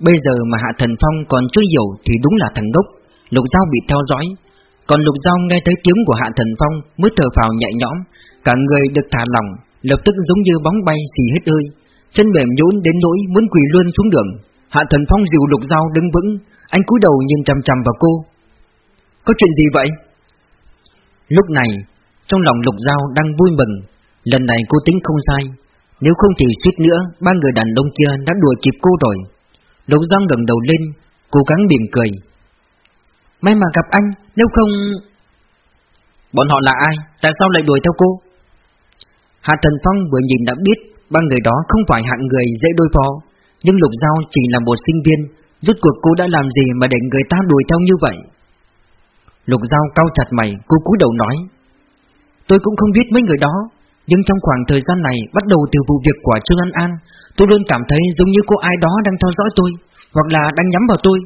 Speaker 1: Bây giờ mà Hạ Thần Phong còn chưa hiểu Thì đúng là thằng gốc Lục Giao bị theo dõi Còn Lục Giao nghe thấy tiếng của Hạ Thần Phong Mới thở phào nhẹ nhõm Cả người được thả lỏng lập tức giống như bóng bay xì hết hơi, chân mềm nhũn đến nỗi muốn quỳ luôn xuống đường. Hạ Thần Phong dìu Lục Giao đứng vững, anh cúi đầu nhìn chằm chằm vào cô. Có chuyện gì vậy? Lúc này, trong lòng Lục Giao đang vui mừng, lần này cô tính không sai, nếu không thì suýt nữa ba người đàn ông kia đã đuổi kịp cô rồi đầu răng gần đầu lên, cố gắng mỉm cười. May mà gặp anh, nếu không... Bọn họ là ai? Tại sao lại đuổi theo cô? Hạ Thần Phong vừa nhìn đã biết ba người đó không phải hạng người dễ đối phó, nhưng Lục Giao chỉ là một sinh viên, rốt cuộc cô đã làm gì mà để người ta đuổi theo như vậy? Lục Giao cau chặt mày, cô cúi đầu nói, tôi cũng không biết mấy người đó, nhưng trong khoảng thời gian này bắt đầu từ vụ việc của Trương An An, Tôi luôn cảm thấy giống như có ai đó đang theo dõi tôi, Hoặc là đang nhắm vào tôi.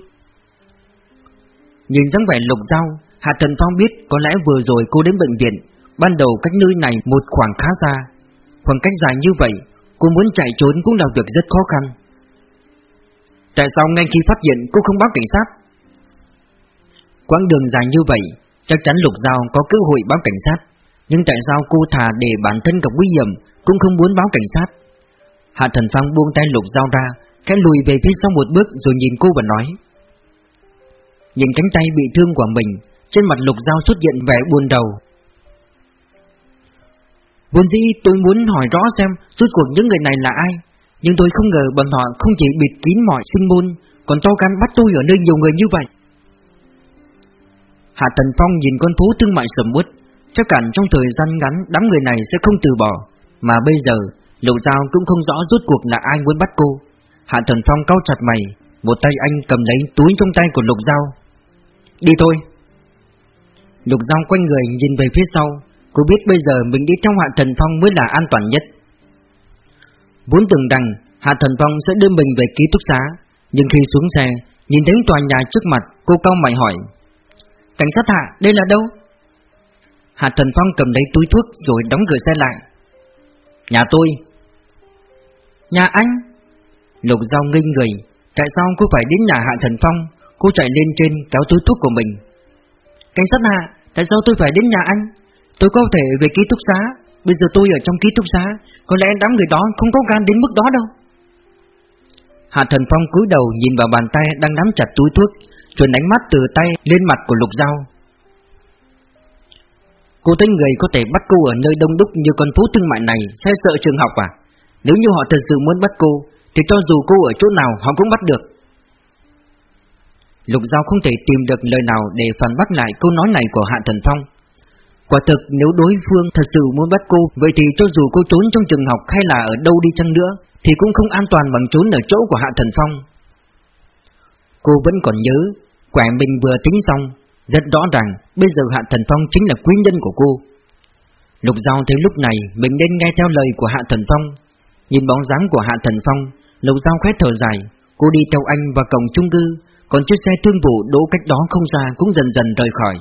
Speaker 1: Nhìn dáng vẻ lục dao, Hạ Thần Phong biết có lẽ vừa rồi cô đến bệnh viện. Ban đầu cách nơi này một khoảng khá xa. Khoảng cách dài như vậy, Cô muốn chạy trốn cũng là việc rất khó khăn. Tại sao ngay khi phát hiện cô không báo cảnh sát? Quãng đường dài như vậy, Chắc chắn Lục Giao có cơ hội báo cảnh sát. Nhưng tại sao cô thà để bản thân gặp nguy hiểm, Cũng không muốn báo cảnh sát? Hạ Thần Phong buông tay Lục dao ra Cái lùi về phía sau một bước rồi nhìn cô và nói. Nhìn cánh tay bị thương của mình Trên mặt Lục dao xuất hiện vẻ buồn đầu. Vốn dĩ tôi muốn hỏi rõ xem Rốt cuộc những người này là ai Nhưng tôi không ngờ bọn họ không chỉ bịt kín mọi sinh môn Còn to gan bắt tôi ở nơi nhiều người như vậy. Hạ Thần Phong nhìn con thú thương mại sầm uất, chắc hẳn trong thời gian ngắn đám người này sẽ không từ bỏ, mà bây giờ Lục Giao cũng không rõ rốt cuộc là ai muốn bắt cô. Hạ THẦN Phong cau chặt mày, một tay anh cầm lấy túi trong tay của Lục Giao. Đi thôi. Lục Giao quanh người nhìn về phía sau, cô biết bây giờ mình đi trong Hạ THẦN Phong mới là an toàn nhất. Vốn tưởng rằng Hạ Thần Phong sẽ đưa mình về ký túc xá, nhưng khi xuống xe, nhìn thấy tòa nhà trước mặt, cô cau mày hỏi. Cảnh sát hạ, đây là đâu? Hạ Thần Phong cầm lấy túi thuốc rồi đóng cửa xe lại. Nhà tôi. Nhà anh? Lục Giao ngây người, tại sao cô phải đến nhà Hạ Thần Phong? Cô chạy lên trên kéo túi thuốc của mình. Cảnh sát hạ, tại sao tôi phải đến nhà anh? Tôi có thể về ký túc xá, bây giờ tôi ở trong ký túc xá, có lẽ đám người đó không có gan đến mức đó đâu. Hạ Thần Phong cúi đầu nhìn vào bàn tay đang nắm chặt túi thuốc, chuyển ánh mắt từ tay lên mặt của Lục Giao. Cô thấy người có thể bắt cô ở nơi đông đúc như con phố thương mại này sẽ sợ trường học à? Nếu như họ thật sự muốn bắt cô, thì cho dù cô ở chỗ nào họ cũng bắt được. Lục Giao không thể tìm được lời nào để phản bác lại câu nói này của Hạ Thần Phong. Quả thực nếu đối phương thật sự muốn bắt cô, vậy thì cho dù cô trốn trong trường học hay là ở đâu đi chăng nữa, thì cũng không an toàn bằng trốn ở chỗ của Hạ Thần Phong. Cô vẫn còn nhớ Quẻ mình vừa tính xong Rất rõ ràng bây giờ Hạ Thần Phong chính là quý nhân của cô Lục Giao thấy lúc này Mình nên nghe theo lời của Hạ Thần Phong Nhìn bóng dáng của Hạ Thần Phong Lục Giao khét thở dài, Cô đi theo anh vào cổng chung cư, Còn chiếc xe thương vụ đỗ cách đó không xa Cũng dần dần rời khỏi.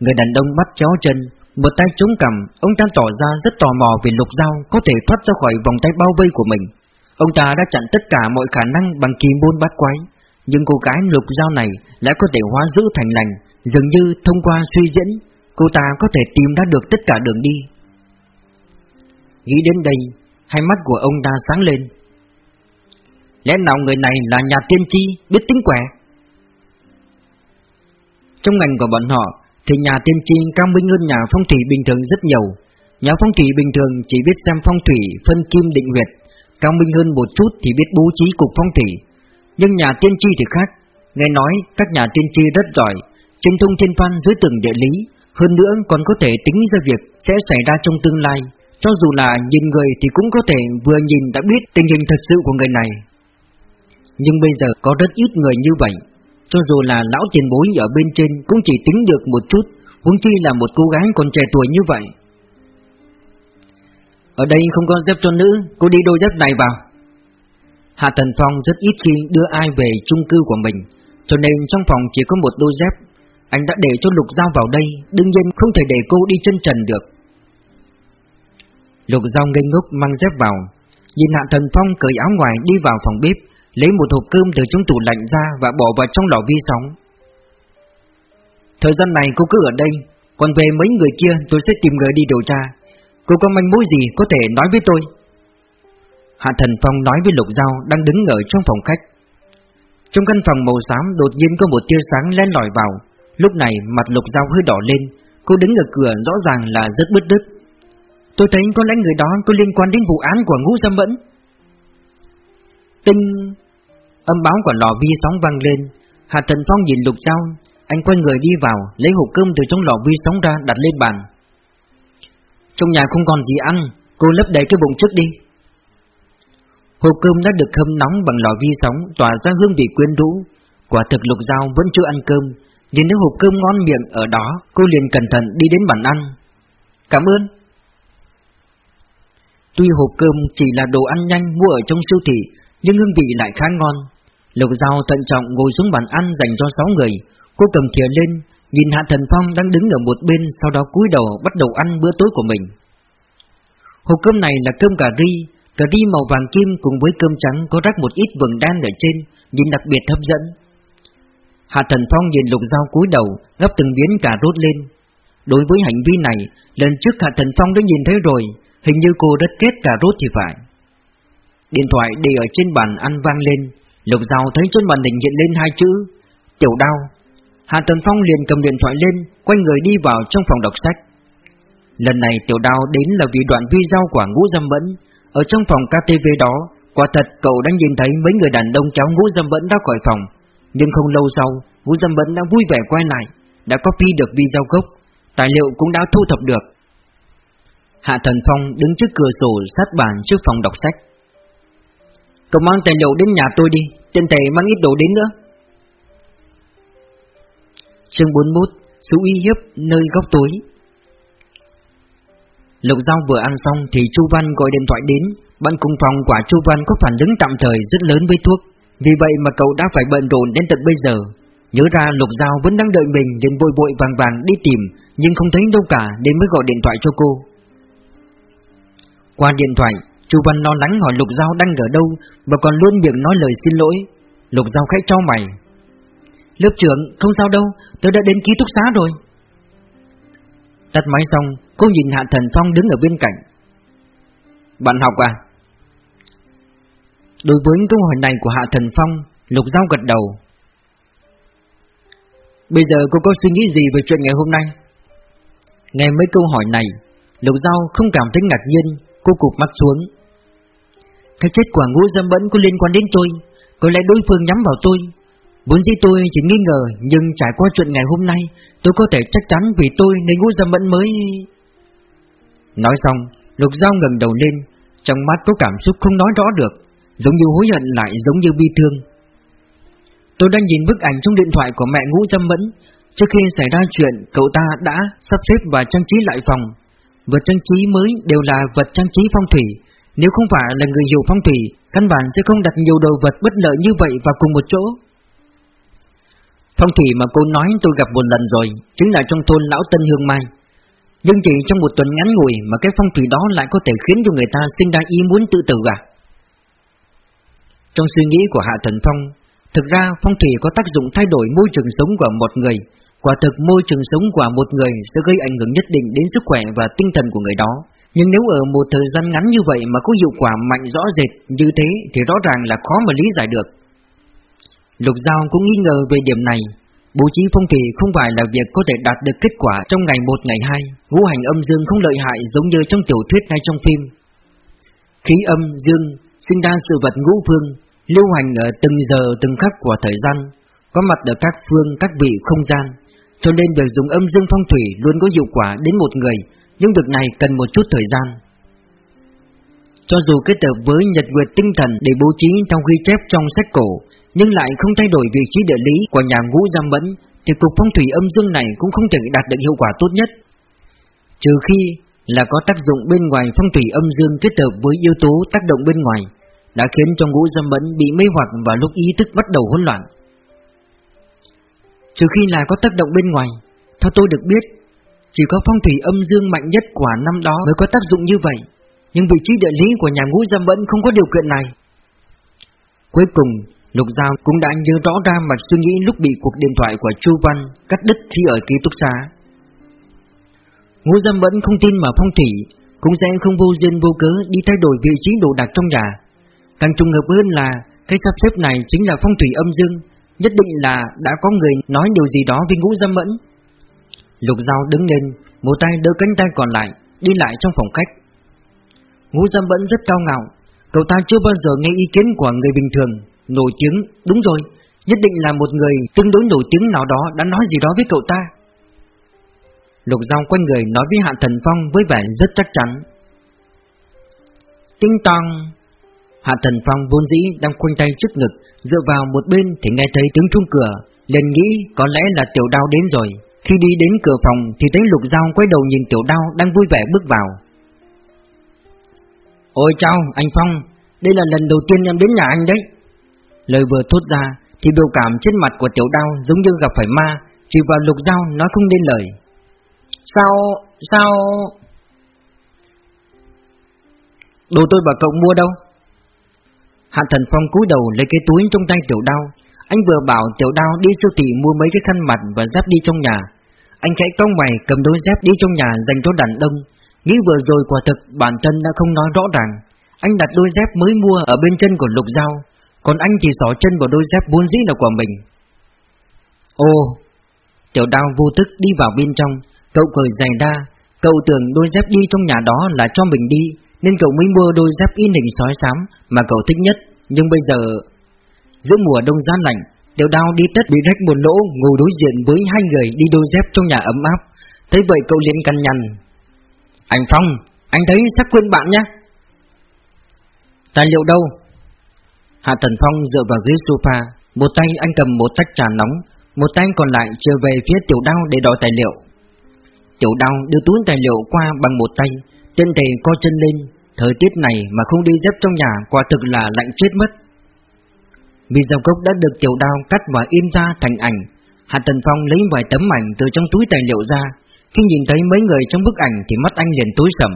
Speaker 1: Người đàn ông bắt chéo chân, Một tay chống cầm Ông ta tỏ ra rất tò mò về Lục Giao Có thể thoát ra khỏi vòng tay bao vây của mình. Ông ta đã chặn tất cả mọi khả năng bằng kỳ môn bát quái, nhưng cô gái lục dao này lại có thể hóa giữ thành lành, Dường như thông qua suy diễn, Cô ta có thể tìm ra được tất cả đường đi. Nghĩ đến đây Hai mắt của ông ta sáng lên. Lẽ nào người này là nhà tiên tri, Biết tính quẻ? Trong ngành của bọn họ, Thì nhà tiên tri cao minh hơn nhà phong thủy bình thường rất nhiều. Nhà phong thủy bình thường chỉ biết xem phong thủy Phân kim định huyệt Cao minh hơn một chút thì biết bố trí cục phong thủy. Nhưng nhà tiên tri thì khác. Nghe nói các nhà tiên tri rất giỏi, Trên thông thiên văn dưới từng địa lý, Hơn nữa còn có thể tính ra việc Sẽ xảy ra trong tương lai. Cho dù là nhìn người thì cũng có thể Vừa nhìn đã biết tình hình thật sự của người này Nhưng bây giờ có rất ít người như vậy Cho dù là lão tiền bối ở bên trên Cũng chỉ tính được một chút Huống chi là một cô gái còn trẻ tuổi như vậy Ở đây không có dép cho nữ Cô đi đôi dép này vào Hạ Thần Phong rất ít khi đưa ai về chung cư của mình, cho nên trong phòng chỉ có một đôi dép. Anh đã để cho Lục Giao vào đây, đương nhiên không thể để cô đi chân trần được. Lục Giao ngây ngốc mang dép vào, nhìn Hạ Thần Phong cởi áo ngoài đi vào phòng bếp, lấy một hộp cơm từ trong tủ lạnh ra và bỏ vào trong lò vi sóng. Thời gian này cô cứ ở đây, còn về mấy người kia tôi sẽ tìm người đi điều tra. Cô có manh mối gì có thể nói với tôi? Hạ Thần Phong nói với Lục Giao đang đứng ở trong phòng khách. Trong căn phòng màu xám đột nhiên có một tia sáng len lỏi vào. Lúc này mặt Lục Giao hơi đỏ lên, cô đứng ở cửa rõ ràng là rất bứt đắc. Tôi thấy có lẽ người đó có liên quan đến vụ án của ngũ Dâm Mẫn. Tinh... Âm báo của lò vi sóng vang lên, Hạ Thần Phong nhìn Lục dao anh quay người đi vào, lấy hộp cơm từ trong lò vi sóng ra đặt lên bàn. Trong nhà không còn gì ăn, cô lấp đầy cái bụng trước đi. Hộp cơm đã được hâm nóng bằng lò vi sóng tỏa ra hương vị quyến rũ. Quả thực lục dao vẫn chưa ăn cơm, nhìn thấy hộp cơm ngon miệng ở đó, cô liền cẩn thận đi đến bàn ăn. Cảm ơn. Tuy hộp cơm chỉ là đồ ăn nhanh mua ở trong siêu thị, nhưng hương vị lại khá ngon. Lục Giao thận trọng ngồi xuống bàn ăn dành cho 6 người, cô cầm thìa lên, nhìn Hạ Thần Phong đang đứng ở một bên, sau đó cúi đầu bắt đầu ăn bữa tối của mình. Hộp cơm này là cơm cà ri, cà ri màu vàng kim cùng với cơm trắng có rắc một ít vừng đan ở trên, nhìn đặc biệt hấp dẫn. Hạ Thần Phong nhìn Lục Giao cúi đầu, gấp từng miếng cà rốt lên. Đối với hành vi này, lần trước Hạ Thần Phong đã nhìn thấy rồi, hình như cô rất ghét cà rốt thì phải. Điện thoại để ở trên bàn ăn vang lên, Lục Giao thấy trên màn hình hiện lên hai chữ Tiểu đao. Hạ Tần Phong liền cầm điện thoại lên, quay người đi vào trong phòng đọc sách. Lần này Tiểu đao đến là vì đoạn video của Ngũ Dâm Mẫn. Ở trong phòng KTV đó, quả thật cậu đã nhìn thấy mấy người đàn ông cháu Ngũ Dâm Mẫn đã khỏi phòng, nhưng không lâu sau, ngũ Dâm Bấn đã vui vẻ quay lại, đã copy được video gốc, tài liệu cũng đã thu thập được. Hạ Thần Phong đứng trước cửa sổ sát bàn trước phòng đọc sách. Cậu mang tài liệu đến nhà tôi đi, tên thầy mang ít đồ đến nữa. Chương 41 Sự uy hiếp nơi góc tối. Lục Giao vừa ăn xong thì Chu Văn gọi điện thoại đến. Ban cùng phòng quả Chu Văn có phản ứng tạm thời rất lớn với thuốc. Vì vậy mà cậu đã phải bận rộn đến tận bây giờ. Nhớ ra Lục Giao vẫn đang đợi mình nên vội vội vàng vàng đi tìm Nhưng không thấy đâu cả nên mới gọi điện thoại cho cô. Qua điện thoại Chu Văn lo lắng hỏi Lục Giao đang ở đâu Và còn luôn miệng nói lời xin lỗi. Lục Giao khách cho mày. Lớp trưởng không sao đâu Tôi đã đến ký túc xá rồi. Tắt máy xong Cô nhìn Hạ Thần Phong đứng ở bên cạnh. Bạn học à? Đối với câu hỏi này của Hạ Thần Phong, Lục Giao gật đầu. Bây giờ cô có suy nghĩ gì về chuyện ngày hôm nay? Nghe mấy câu hỏi này, Lục Giao không cảm thấy ngạc nhiên, cô cục mắt xuống. Cái chết của ngũ dâm bẫn có liên quan đến tôi, có lẽ đối phương nhắm vào tôi. Vốn dĩ tôi chỉ nghi ngờ, nhưng trải qua chuyện ngày hôm nay, tôi có thể chắc chắn vì tôi nên ngũ dâm bẫn mới... Nói xong, Lục Giao ngẩng đầu lên, trong mắt có cảm xúc không nói rõ được giống như hối hận lại giống như bi thương. Tôi đang nhìn bức ảnh trong điện thoại của mẹ ngũ dâm mẫn, trước khi xảy ra chuyện cậu ta đã sắp xếp và trang trí lại phòng. Vật trang trí mới đều là vật trang trí phong thủy, nếu không phải là người hiểu phong thủy, căn bản sẽ không đặt nhiều đồ vật bất lợi như vậy vào cùng một chỗ. Phong thủy mà cô nói tôi gặp một lần rồi, chính là trong thôn Lão Tân Hương Mai. Nhưng chỉ trong một tuần ngắn ngủi mà cái phong thủy đó lại có thể khiến cho người ta sinh ra ý muốn tự tử à? Trong suy nghĩ của Hạ Thần Phong, thực ra phong thủy có tác dụng thay đổi môi trường sống của một người. Quả thực môi trường sống của một người sẽ gây ảnh hưởng nhất định đến sức khỏe và tinh thần của người đó. Nhưng nếu ở một thời gian ngắn như vậy mà có hiệu quả mạnh rõ rệt như thế thì rõ ràng là khó mà lý giải được. Lục Giao cũng nghi ngờ về điểm này. Bố trí phong thủy không phải là việc có thể đạt được kết quả trong ngày một ngày hai. Ngũ hành âm dương không lợi hại giống như trong tiểu thuyết hay trong phim. Khí âm dương sinh ra sự vật ngũ phương lưu hành ở từng giờ từng khắc của thời gian, có mặt ở các phương các vị không gian, cho nên việc dùng âm dương phong thủy luôn có hiệu quả đến một người, nhưng việc này cần một chút thời gian. Cho dù kết hợp với nhật nguyệt tinh thần để bố trí trong ghi chép trong sách cổ, nhưng lại không thay đổi vị trí địa lý của nhà ngũ giam mẫn, thì cục phong thủy âm dương này cũng không thể đạt được hiệu quả tốt nhất. Trừ khi là có tác dụng bên ngoài phong thủy âm dương kết hợp với yếu tố tác động bên ngoài, đã khiến cho ngũ giam mẫn bị mê hoặc và lúc ý thức bắt đầu hỗn loạn. Trừ khi là có tác động bên ngoài, theo tôi được biết, chỉ có phong thủy âm dương mạnh nhất của năm đó mới có tác dụng như vậy, nhưng vị trí địa lý của nhà ngũ dâm vẫn không có điều kiện này. Cuối cùng, Lục Giao cũng đã nhớ rõ ra mặt suy nghĩ lúc bị cuộc điện thoại của Chu Văn cắt đứt khi ở ký túc xá. Ngũ dâm vẫn không tin mà phong thủy, cũng sẽ không vô duyên vô cớ đi thay đổi vị trí đồ đạc trong nhà, Càng trùng hợp hơn là cái sắp xếp này chính là phong thủy âm dương, nhất định là đã có người nói điều gì đó với ngũ dâm mẫn. Lục Giao đứng lên, một tay đỡ cánh tay còn lại, đi lại trong phòng khách. Ngũ dâm mẫn rất cao ngạo, cậu ta chưa bao giờ nghe ý kiến của người bình thường, nổi tiếng, đúng rồi, nhất định là một người tương đối nổi tiếng nào đó đã nói gì đó với cậu ta. Lục Giao quanh người nói với Hạ Thần Phong với vẻ rất chắc chắn. Tinh tong Hạ Thần Phong vốn dĩ đang khoanh tay trước ngực, dựa vào một bên thì nghe thấy tiếng chuông cửa, liền nghĩ có lẽ là Tiểu Đao đến rồi. Khi đi đến cửa phòng thì thấy Lục Giao quay đầu nhìn Tiểu Đao đang vui vẻ bước vào. Ôi chào, anh Phong, đây là lần đầu tiên em đến nhà anh đấy. Lời vừa thốt ra thì biểu cảm trên mặt của tiểu đao giống như gặp phải ma, chỉ vào lục dao nói không nên lời. Sao, sao... Đồ tôi bảo cậu mua đâu? Hạ Thần Phong cúi đầu lấy cái túi trong tay tiểu đao. Anh vừa bảo tiểu đao đi siêu thị mua mấy cái khăn mặt và dép đi trong nhà. Anh khẽ cong mày cầm đôi dép đi trong nhà dành cho đàn đông. Nghĩ vừa rồi quả thực bản thân đã không nói rõ ràng. Anh đặt đôi dép mới mua ở bên chân của lục Giao, còn anh thì xỏ chân vào đôi dép vốn dĩ là của mình. Ô, tiểu đao vô thức đi vào bên trong, cậu cởi giày ra, cậu tưởng đôi dép đi trong nhà đó là cho mình đi, nên cậu mới mua đôi dép in hình sói xám mà cậu thích nhất. Nhưng bây giờ, giữa mùa đông giá lạnh, tiểu đao đi tất bị rách một lỗ, ngồi đối diện với hai người đi đôi dép trong nhà ấm áp. Thấy vậy cậu liền căn nhằn. Anh Phong, anh thấy sắp quên bạn nhé. Tài liệu đâu? Hạ Thần Phong dựa vào ghế sofa, một tay anh cầm một tách trà nóng, một tay còn lại trở về phía tiểu đao để đòi tài liệu. Tiểu đao đưa túi tài liệu qua bằng một tay, Tên thầy co chân lên, thời tiết này mà không đi dép trong nhà quả thực là lạnh chết mất. Vì dầu cốc đã được tiểu đao cắt và in ra thành ảnh, Hạ Tần Phong lấy vài tấm ảnh từ trong túi tài liệu ra, khi nhìn thấy mấy người trong bức ảnh thì mắt anh liền tối sầm.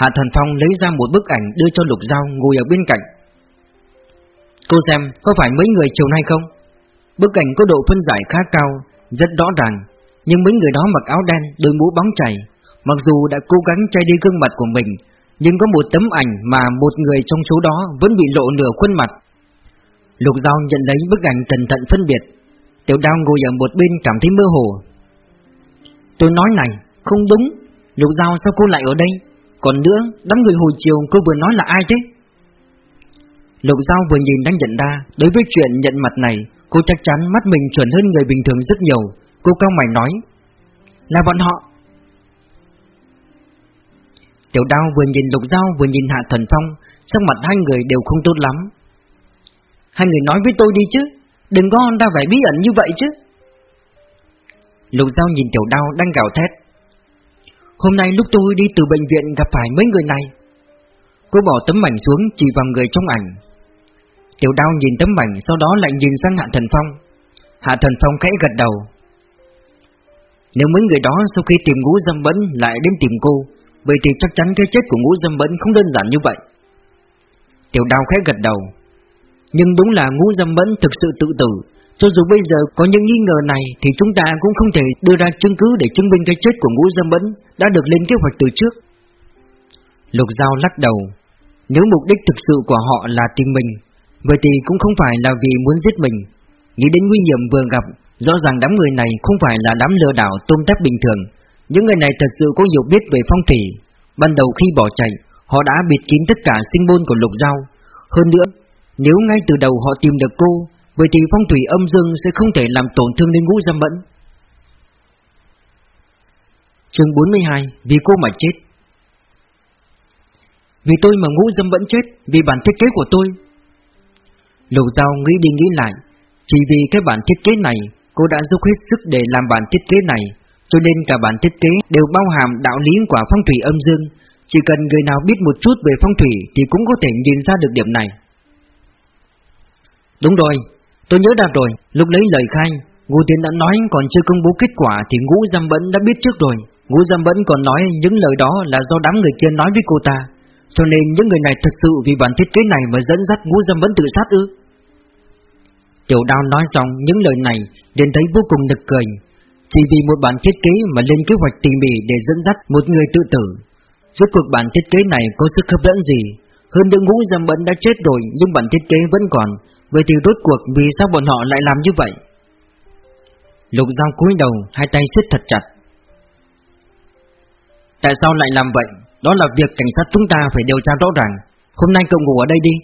Speaker 1: Hạ Thần Phong lấy ra một bức ảnh đưa cho Lục Giao ngồi ở bên cạnh. Cô xem có phải mấy người chiều nay không? Bức ảnh có độ phân giải khá cao, rất rõ ràng, nhưng mấy người đó mặc áo đen, đôi mũ bóng chảy. Mặc dù đã cố gắng che đi gương mặt của mình, nhưng có một tấm ảnh mà một người trong số đó vẫn bị lộ nửa khuôn mặt. Lục Giao nhận lấy bức ảnh cẩn thận phân biệt. Tiểu Đao ngồi ở một bên cảm thấy mơ hồ. Tôi nói này, không đúng, Lục Giao sao cô lại ở đây? Còn nữa, đám người hồi chiều cô vừa nói là ai chứ? Lục Giao vừa nhìn đang nhận ra, đối với chuyện nhận mặt này, cô chắc chắn mắt mình chuẩn hơn người bình thường rất nhiều. Cô cao mày nói, là bọn họ. Tiểu đao vừa nhìn Lục dao vừa nhìn Hạ Thần Phong, sắc mặt hai người đều không tốt lắm. Hai người nói với tôi đi chứ, đừng có ra vẻ bí ẩn như vậy chứ. Lục dao nhìn Tiểu đao đang gào thét, Hôm nay lúc tôi đi từ bệnh viện gặp phải mấy người này. Cô bỏ tấm ảnh xuống chỉ vào người trong ảnh. Tiểu đao nhìn tấm ảnh sau đó lại nhìn sang Hạ Thần Phong. Hạ Thần Phong khẽ gật đầu. Nếu mấy người đó sau khi tìm ngũ dâm bẫn lại đến tìm cô Vậy thì chắc chắn cái chết của ngũ dâm bẫn không đơn giản như vậy Tiểu đào khẽ gật đầu Nhưng đúng là ngũ dâm bẫn thực sự tự tử cho dù bây giờ có những nghi ngờ này thì chúng ta cũng không thể đưa ra chứng cứ để chứng minh cái chết của ngũ dâm bẫn đã được lên kế hoạch từ trước. Lục Giao lắc đầu. Nếu mục đích thực sự của họ là tìm mình, vậy thì cũng không phải là vì muốn giết mình. Nghĩ đến nguy hiểm vừa gặp, rõ ràng đám người này không phải là đám lừa đảo tôm tép bình thường. Những người này thật sự có hiểu biết về phong thủy. Ban đầu khi bỏ chạy, họ đã bịt kín tất cả sinh môn của Lục Giao. Hơn nữa, nếu ngay từ đầu họ tìm được cô, Vậy thì phong thủy âm dương sẽ không thể làm tổn thương đến ngũ dâm mẫn chương 42 Vì cô mà chết Vì tôi mà ngũ dâm vẫn chết Vì bản thiết kế của tôi Lục Giao nghĩ đi nghĩ lại Chỉ vì cái bản thiết kế này Cô đã giúp hết sức để làm bản thiết kế này cho nên cả bản thiết kế đều bao hàm đạo lý của phong thủy âm dương Chỉ cần người nào biết một chút về phong thủy Thì cũng có thể nhìn ra được điểm này Đúng rồi, Tôi nhớ ra rồi, lúc lấy lời khai, Ngô Tiến đã nói còn chưa công bố kết quả thì Ngũ Giam Bẫn đã biết trước rồi. Ngũ Giam Bẫn còn nói những lời đó là do đám người kia nói với cô ta. Cho nên những người này thật sự vì bản thiết kế này mà dẫn dắt Ngũ Giam Bẫn tự sát ư? Tiểu Đao nói xong những lời này, đến thấy vô cùng nực cười. Chỉ vì một bản thiết kế mà lên kế hoạch tỉ mỉ để dẫn dắt một người tự tử. Rốt cuộc bản thiết kế này có sức hấp dẫn gì? Hơn nữa Ngũ Giam bẩn đã chết rồi nhưng bản thiết kế vẫn còn, Vậy thì rốt cuộc vì sao bọn họ lại làm như vậy? Lục Giao cúi đầu, hai tay siết thật chặt. Tại sao lại làm vậy? Đó là việc cảnh sát chúng ta phải điều tra rõ ràng. Hôm nay cậu ngủ ở đây đi.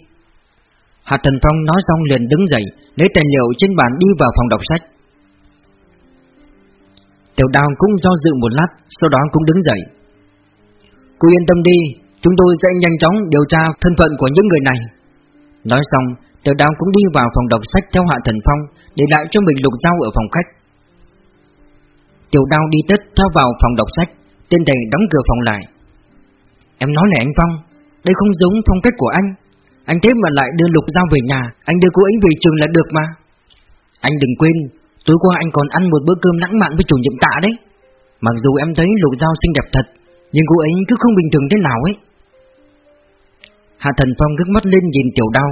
Speaker 1: Hạ Thần Phong nói xong liền đứng dậy, lấy tài liệu trên bàn đi vào phòng đọc sách. Tiểu đào cũng do dự một lát, sau đó cũng đứng dậy. Cô yên tâm đi, chúng tôi sẽ nhanh chóng điều tra thân phận của những người này. Nói xong, Tiểu đào cũng đi vào phòng đọc sách theo Hạ Thần Phong Để lại cho mình lục dao ở phòng khách Tiểu Đào đi tất theo vào phòng đọc sách Tên thầy đóng cửa phòng lại Em nói này anh Phong đây không giống phong cách của anh. Anh thế mà lại đưa Lục Giao về nhà, anh đưa cô ấy về trường là được mà. Anh đừng quên, tối qua anh còn ăn một bữa cơm lãng mạn với chủ nhiệm tạ đấy. Mặc dù em thấy Lục Giao xinh đẹp thật, nhưng cô ấy cứ không bình thường thế nào ấy. Hạ Thần Phong ngước mắt lên nhìn Tiểu Đao,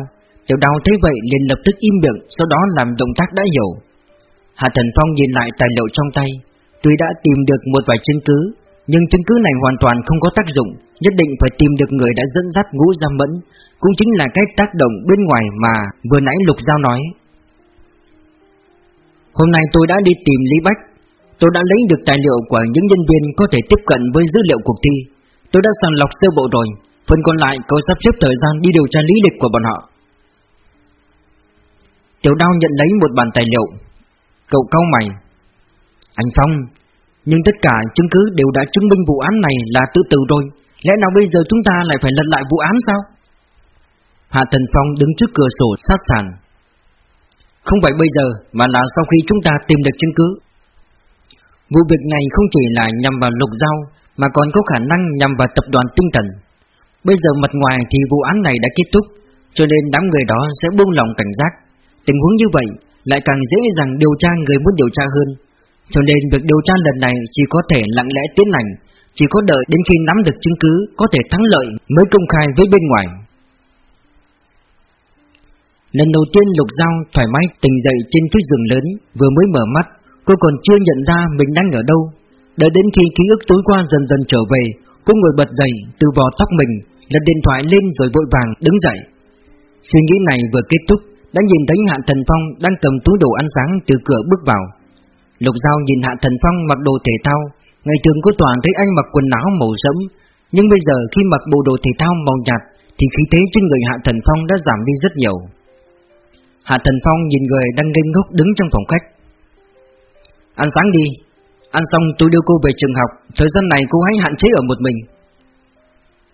Speaker 1: Tiểu Đao thấy vậy liền lập tức im miệng, sau đó làm động tác đã hiểu. Hạ Thần Phong nhìn lại tài liệu trong tay, tuy đã tìm được một vài chứng cứ, nhưng chứng cứ này hoàn toàn không có tác dụng, nhất định phải tìm được người đã dẫn dắt ngũ giam mẫn, cũng chính là cái tác động bên ngoài mà vừa nãy Lục Giao nói. Hôm nay tôi đã đi tìm Lý Bách, tôi đã lấy được tài liệu của những nhân viên có thể tiếp cận với dữ liệu cuộc thi. Tôi đã sàng lọc sơ bộ rồi, phần còn lại cậu sắp xếp thời gian đi điều tra lý lịch của bọn họ. Tiểu đao nhận lấy một bản tài liệu, cậu cau mày. Anh Phong, nhưng tất cả chứng cứ đều đã chứng minh vụ án này là tự tử rồi, lẽ nào bây giờ chúng ta lại phải lật lại vụ án sao? Hạ Thần Phong đứng trước cửa sổ sát sàn. Không phải bây giờ, mà là sau khi chúng ta tìm được chứng cứ. Vụ việc này không chỉ là nhằm vào lục giao, mà còn có khả năng nhằm vào tập đoàn tinh thần. Bây giờ mặt ngoài thì vụ án này đã kết thúc, cho nên đám người đó sẽ buông lòng cảnh giác. Tình huống như vậy lại càng dễ dàng điều tra người muốn điều tra hơn. Cho nên việc điều tra lần này chỉ có thể lặng lẽ tiến hành, chỉ có đợi đến khi nắm được chứng cứ có thể thắng lợi mới công khai với bên ngoài. Lần đầu tiên Lục Giao thoải mái tỉnh dậy trên chiếc giường lớn, vừa mới mở mắt, cô còn chưa nhận ra mình đang ở đâu. Đợi đến khi ký ức tối qua dần dần trở về, cô ngồi bật dậy, từ vò tóc mình, lật điện thoại lên rồi vội vàng đứng dậy. Suy nghĩ này vừa kết thúc, đã nhìn thấy Hạ Thần Phong đang cầm túi đồ ăn sáng từ cửa bước vào. Lục Giao nhìn Hạ Thần Phong mặc đồ thể thao, ngày thường cô toàn thấy anh mặc quần áo màu sẫm, nhưng bây giờ khi mặc bộ đồ thể thao màu nhạt thì khí thế trên người Hạ Thần Phong đã giảm đi rất nhiều. Hạ Thần Phong nhìn người đang ngây ngốc đứng trong phòng khách. Ăn sáng đi, ăn xong tôi đưa cô về trường học, thời gian này cô hãy hạn chế ở một mình.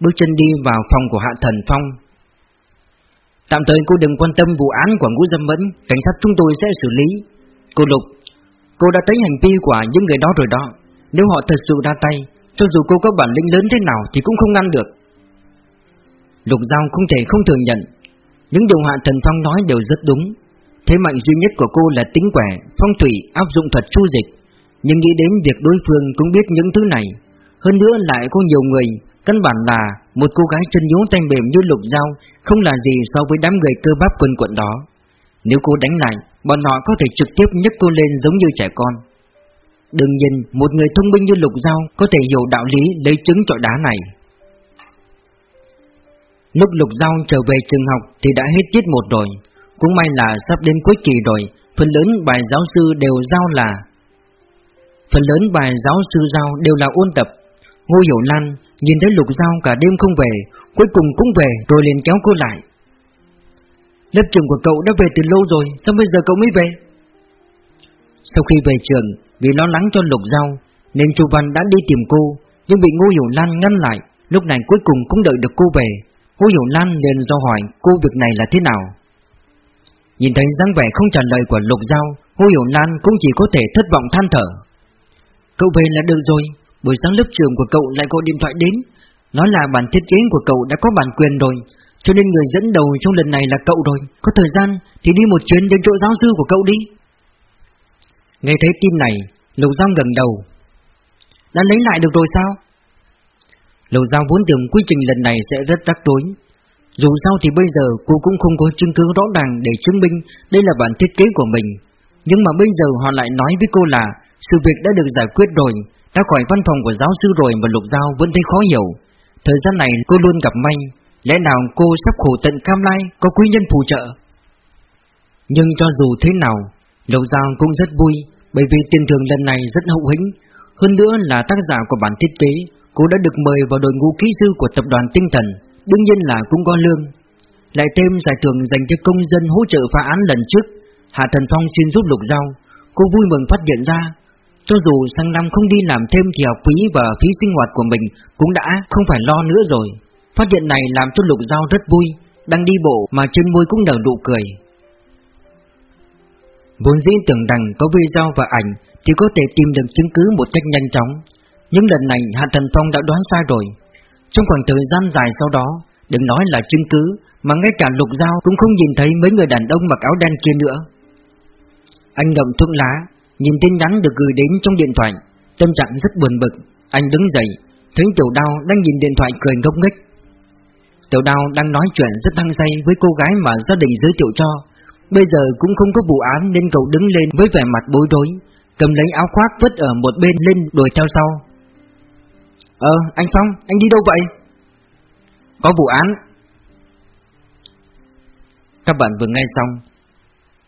Speaker 1: Bước chân đi vào phòng của Hạ Thần Phong. Tạm thời cô đừng quan tâm vụ án của Ngũ Dâm Mẫn, cảnh sát chúng tôi sẽ xử lý. Cô Lục, cô đã thấy hành vi của những người đó rồi đó. Nếu họ thật sự ra tay, cho dù cô có bản lĩnh lớn thế nào thì cũng không ngăn được. Lục Giao không thể không thừa nhận những điều Hạ Thần Phong nói đều rất đúng. Thế mạnh duy nhất của cô là tính quẻ, phong thủy, áp dụng thuật chu dịch. Nhưng nghĩ đến việc đối phương cũng biết những thứ này Hơn nữa lại có nhiều người Căn bản là một cô gái chân nhú tay mềm như lục dao Không là gì so với đám người cơ bắp quần quận đó. Nếu cô đánh lại Bọn họ có thể trực tiếp nhấc cô lên giống như trẻ con. Đương nhiên một người thông minh như lục dao Có thể hiểu đạo lý lấy trứng trọi đá này. Lúc Lục Giao trở về trường học thì đã hết tiết một rồi. Cũng may là sắp đến cuối kỳ rồi, Phần lớn bài giáo sư đều giao là Phần lớn bài giáo sư giao đều là ôn tập. Ngô Hiểu Lan nhìn thấy Lục Giao cả đêm không về, Cuối cùng cũng về rồi liền kéo cô lại. Lớp trường của cậu đã về từ lâu rồi, Sao bây giờ cậu mới về? Sau khi về trường, Vì lo lắng cho Lục Giao, Nên Chu Văn đã đi tìm cô, Nhưng bị Ngô Hiểu Lan ngăn lại. Lúc này cuối cùng cũng đợi được cô về. Ngô Hiểu Lan liền do hỏi, cô việc này là thế nào? Nhìn thấy dáng vẻ không trả lời của Lục Giao Ngô Hiểu Lan cũng chỉ có thể thất vọng than thở. Cậu về là được rồi, Buổi sáng lớp trường của cậu lại gọi điện thoại đến. Nói là bản thiết kế của cậu đã có bản quyền rồi, Cho nên người dẫn đầu trong lần này là cậu rồi. Có thời gian thì đi một chuyến đến chỗ giáo sư của cậu đi. Nghe thấy tin này, Lục Giao gần đầu. Đã lấy lại được rồi sao? Lầu Giao vốn tưởng quy trình lần này sẽ rất rắc rối. Dù sao thì bây giờ cô cũng không có chứng cứ rõ ràng để chứng minh đây là bản thiết kế của mình. Nhưng mà bây giờ họ lại nói với cô là sự việc đã được giải quyết rồi, đã khỏi văn phòng của giáo sư rồi mà Lục Giao vẫn thấy khó hiểu. Thời gian này cô luôn gặp may, lẽ nào cô sắp khổ tận cam lai có quý nhân phù trợ. Nhưng cho dù thế nào, Lục Giao cũng rất vui bởi vì tiền thưởng lần này rất hậu hĩnh, hơn nữa là tác giả của bản thiết kế Cô đã được mời vào đội ngũ kỹ sư của tập đoàn tinh thần, Đương nhiên là cũng có lương. Lại thêm giải thưởng dành cho công dân hỗ trợ phá án lần trước, Hạ Thần Phong xin giúp Lục Giao. Cô vui mừng phát hiện ra, Cho dù sang năm không đi làm thêm thì học phí và phí sinh hoạt của mình Cũng đã không phải lo nữa rồi. Phát hiện này làm cho Lục Giao rất vui, Đang đi bộ mà trên môi cũng nở nụ cười. Vốn dĩ tưởng rằng có video và ảnh Thì có thể tìm được chứng cứ một cách nhanh chóng nhưng lần này, Hạ Thần Phong đã đoán sai rồi. Trong khoảng thời gian dài sau đó, Đừng nói là chứng cứ, Mà ngay cả lục dao cũng không nhìn thấy mấy người đàn ông mặc áo đen kia nữa. Anh ngậm thuốc lá, Nhìn tin nhắn được gửi đến trong điện thoại. Tâm trạng rất buồn bực, Anh đứng dậy, Thấy tiểu đao đang nhìn điện thoại cười ngốc nghếch. Tiểu đao đang nói chuyện rất hăng say với cô gái mà gia đình giới thiệu cho. Bây giờ cũng không có vụ án nên cậu đứng lên với vẻ mặt bối rối, Cầm lấy áo khoác vứt ở một bên lên đuổi theo sau. Ờ, anh Phong, anh đi đâu vậy? Có vụ án Các bạn vừa nghe xong